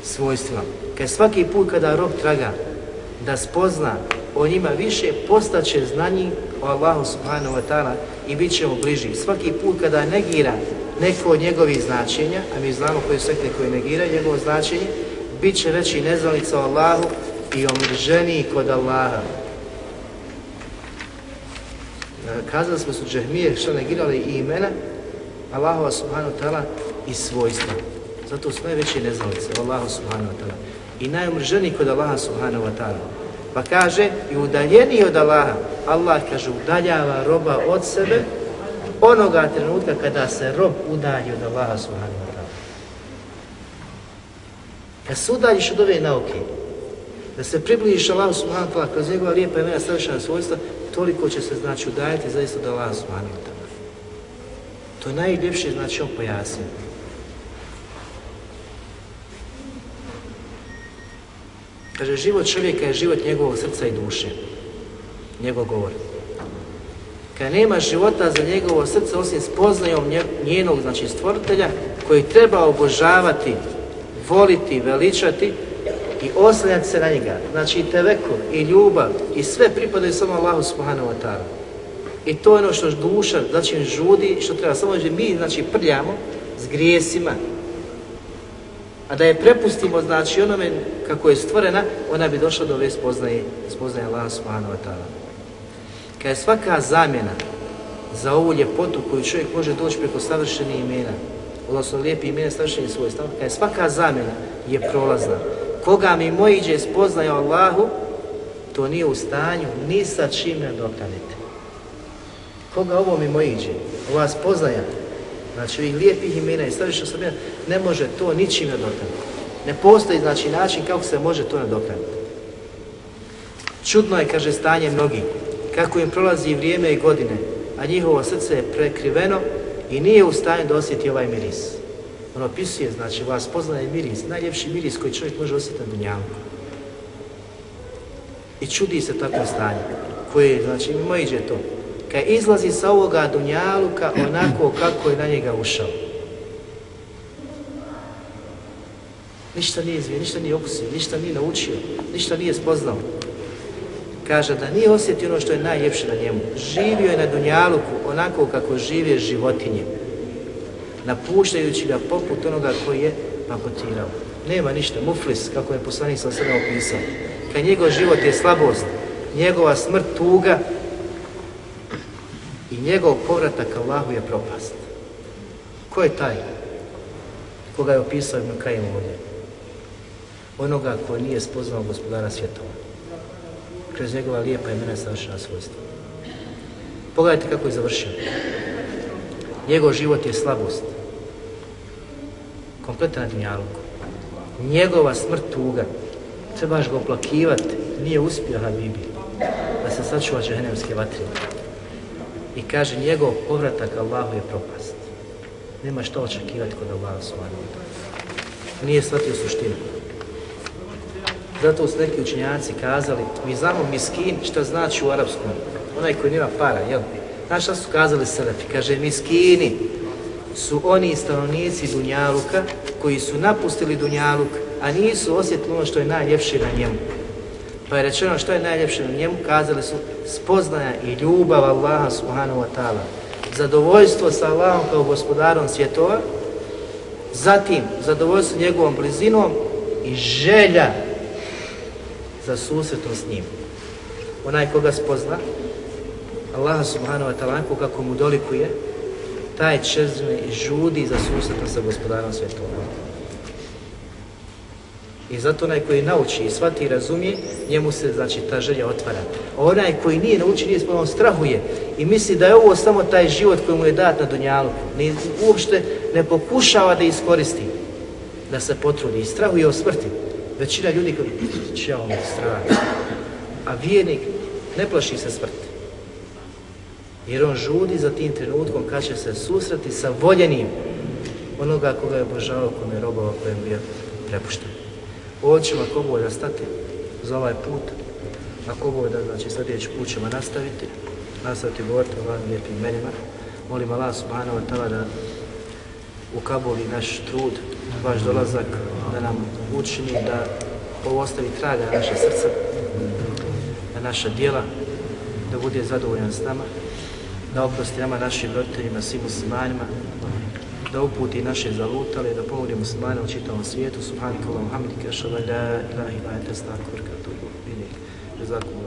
svojstvima. Kad svaki put kada rob traga da spozna o njima više, postaće znanji o Allahu subhanahu wa ta'ala i bit ćemo bliži. Svaki put kada negira neko od njegovih značenja, a mi znamo koje sekte koje negiraju njegovo značenje, bit će veći nezvalica o Allahu i omrženiji kod Allaha. E, kazali smo su džahmije što negirali i imena Allahova subhanahu wa ta'ala i svojstva. Zato su najveće nezvalice o Allahu subhanahu wa ta'ala. I najomrženiji kod Allaha subhanahu wa ta'ala. Pa kaže, i udaljeni od Allaha, Allah kaže, udaljava roba od sebe onoga trenutka kada se rob udalji od Allaha subhanahu wa ta'ala. Kad se udaljiš od ove nauke, da se približiš Allahu subhanahu wa ta'ala kroz njegova lijepa imena savršena svojstva, toliko će se znači udaljiti zaista od Allaha subhanahu wa ta'ala. To je najljepše, znači on pojasnio. Kaže, život čovjeka je život njegovog srca i duše. Njegov govor. Kad nema života za njegovo srce, osim spoznajom njenog, znači stvoritelja, koji treba obožavati voliti, veličati i oslanjati se na njega. Znači i tevekul, i ljubav, i sve pripadaju samo Allahu subhanahu wa ta'ala. I to je ono što duša, znači žudi, što treba samo da mi, znači, prljamo s grijesima. A da je prepustimo, znači, onome kako je stvorena, ona bi došla do ove spoznaje, spoznaje Allah subhanahu wa ta'ala. Kad je svaka zamjena za ovu ljepotu koju čovjek može doći preko savršenih imena, odnosno lijepi imena savršenih stav, kad je svaka zamjena je prolazna. Koga mi mojiđe spoznaje Allahu, to nije u stanju ni sa čim nadoknaditi. Koga ovo mi mojiđe, ova spoznaja, znači ovih lijepih imena i savršenih svojstva, ne može to ničim nadoknaditi. Ne postoji znači način kako se može to nadoknaditi. Čudno je, kaže, stanje mnogi, kako im prolazi vrijeme i godine, a njihovo srce je prekriveno i nije u stanju da osjeti ovaj miris. On opisuje, znači, vas poznaje miris, najljepši miris koji čovjek može osjetiti na dunjavu. I čudi se takvom stanju, koje, znači, mimo iđe to. Kad izlazi sa ovoga dunjaluka onako kako je na njega ušao. Ništa nije izvio, ništa nije okusio, ništa nije naučio, ništa nije spoznao kaže da nije osjetio ono što je najljepše na njemu. Živio je na Dunjaluku onako kako žive životinje, napuštajući ga poput onoga koji je pakotirao. Nema ništa, muflis, kako je poslanik sa sada opisao. Kad njegov život je slabost, njegova smrt tuga i njegov povratak Allahu je propast. Ko je taj? Koga je opisao Ibn Kajim ovdje? Onoga koji nije spoznao gospodara svjetova kroz njegova lijepa imena savršena svojstva. Pogledajte kako je završio. Njegov život je slabost. Kompletan dunjaluk. Njegova smrt tuga. Trebaš ga oplakivati. Nije uspio Habibi da se sačuva džahenemske vatre. I kaže, njegov povratak Allahu je propast. Nema što očekivati kod Allaha subhanahu Nije shvatio suštinu. Zato su neki učenjaci kazali, mi znamo miskin što znači u arapskom, onaj koji nima para, jel? Znaš šta su kazali selefi? Kaže, miskini su oni stanovnici Dunjaluka koji su napustili Dunjaluk, a nisu osjetili ono što je najljepše na njemu. Pa je rečeno što je najljepše na njemu, kazali su spoznaja i ljubav Allaha subhanahu wa ta'ala, zadovoljstvo sa Allahom kao gospodarom svjetova, zatim zadovoljstvo njegovom blizinom i želja za susretom s njim. Onaj koga spozna, Allah subhanahu wa ta'ala, kako mu dolikuje, taj čezme i žudi za susretom sa gospodarom svjetova. I zato onaj koji nauči i shvati i razumije, njemu se znači ta želja otvara. A onaj koji nije nauči, nije spomenu, strahuje i misli da je ovo samo taj život koji mu je dat na Dunjalu. Ni, uopšte ne pokušava da iskoristi, da se potrudi i strahuje o smrti. Većina ljudi koji će on strah. A vijenik ne plaši se smrti. Jer on žudi za tim trenutkom kad će se susreti sa voljenim onoga koga je obožavao, kome je robova, kojem je prepušten. Ovo ćemo ako bolje stati za ovaj put. Ako bolje, znači sljedeći put ćemo nastaviti. Nastaviti govoriti o ovim lijepim imenima. Molim Allah subhanahu wa ta'ala da ukaboli naš trud, vaš dolazak, da nam učini da ovo ostavi traga na naše srce, na naša dijela, da bude zadovoljan s nama, da oprosti nama našim roditeljima, svim muslimanima, da uputi naše zalutale, da pomogne muslimane u čitavom svijetu. Subhanakallahu hamdika, šalala, la ilaha illa anta, astaghfiruka wa atubu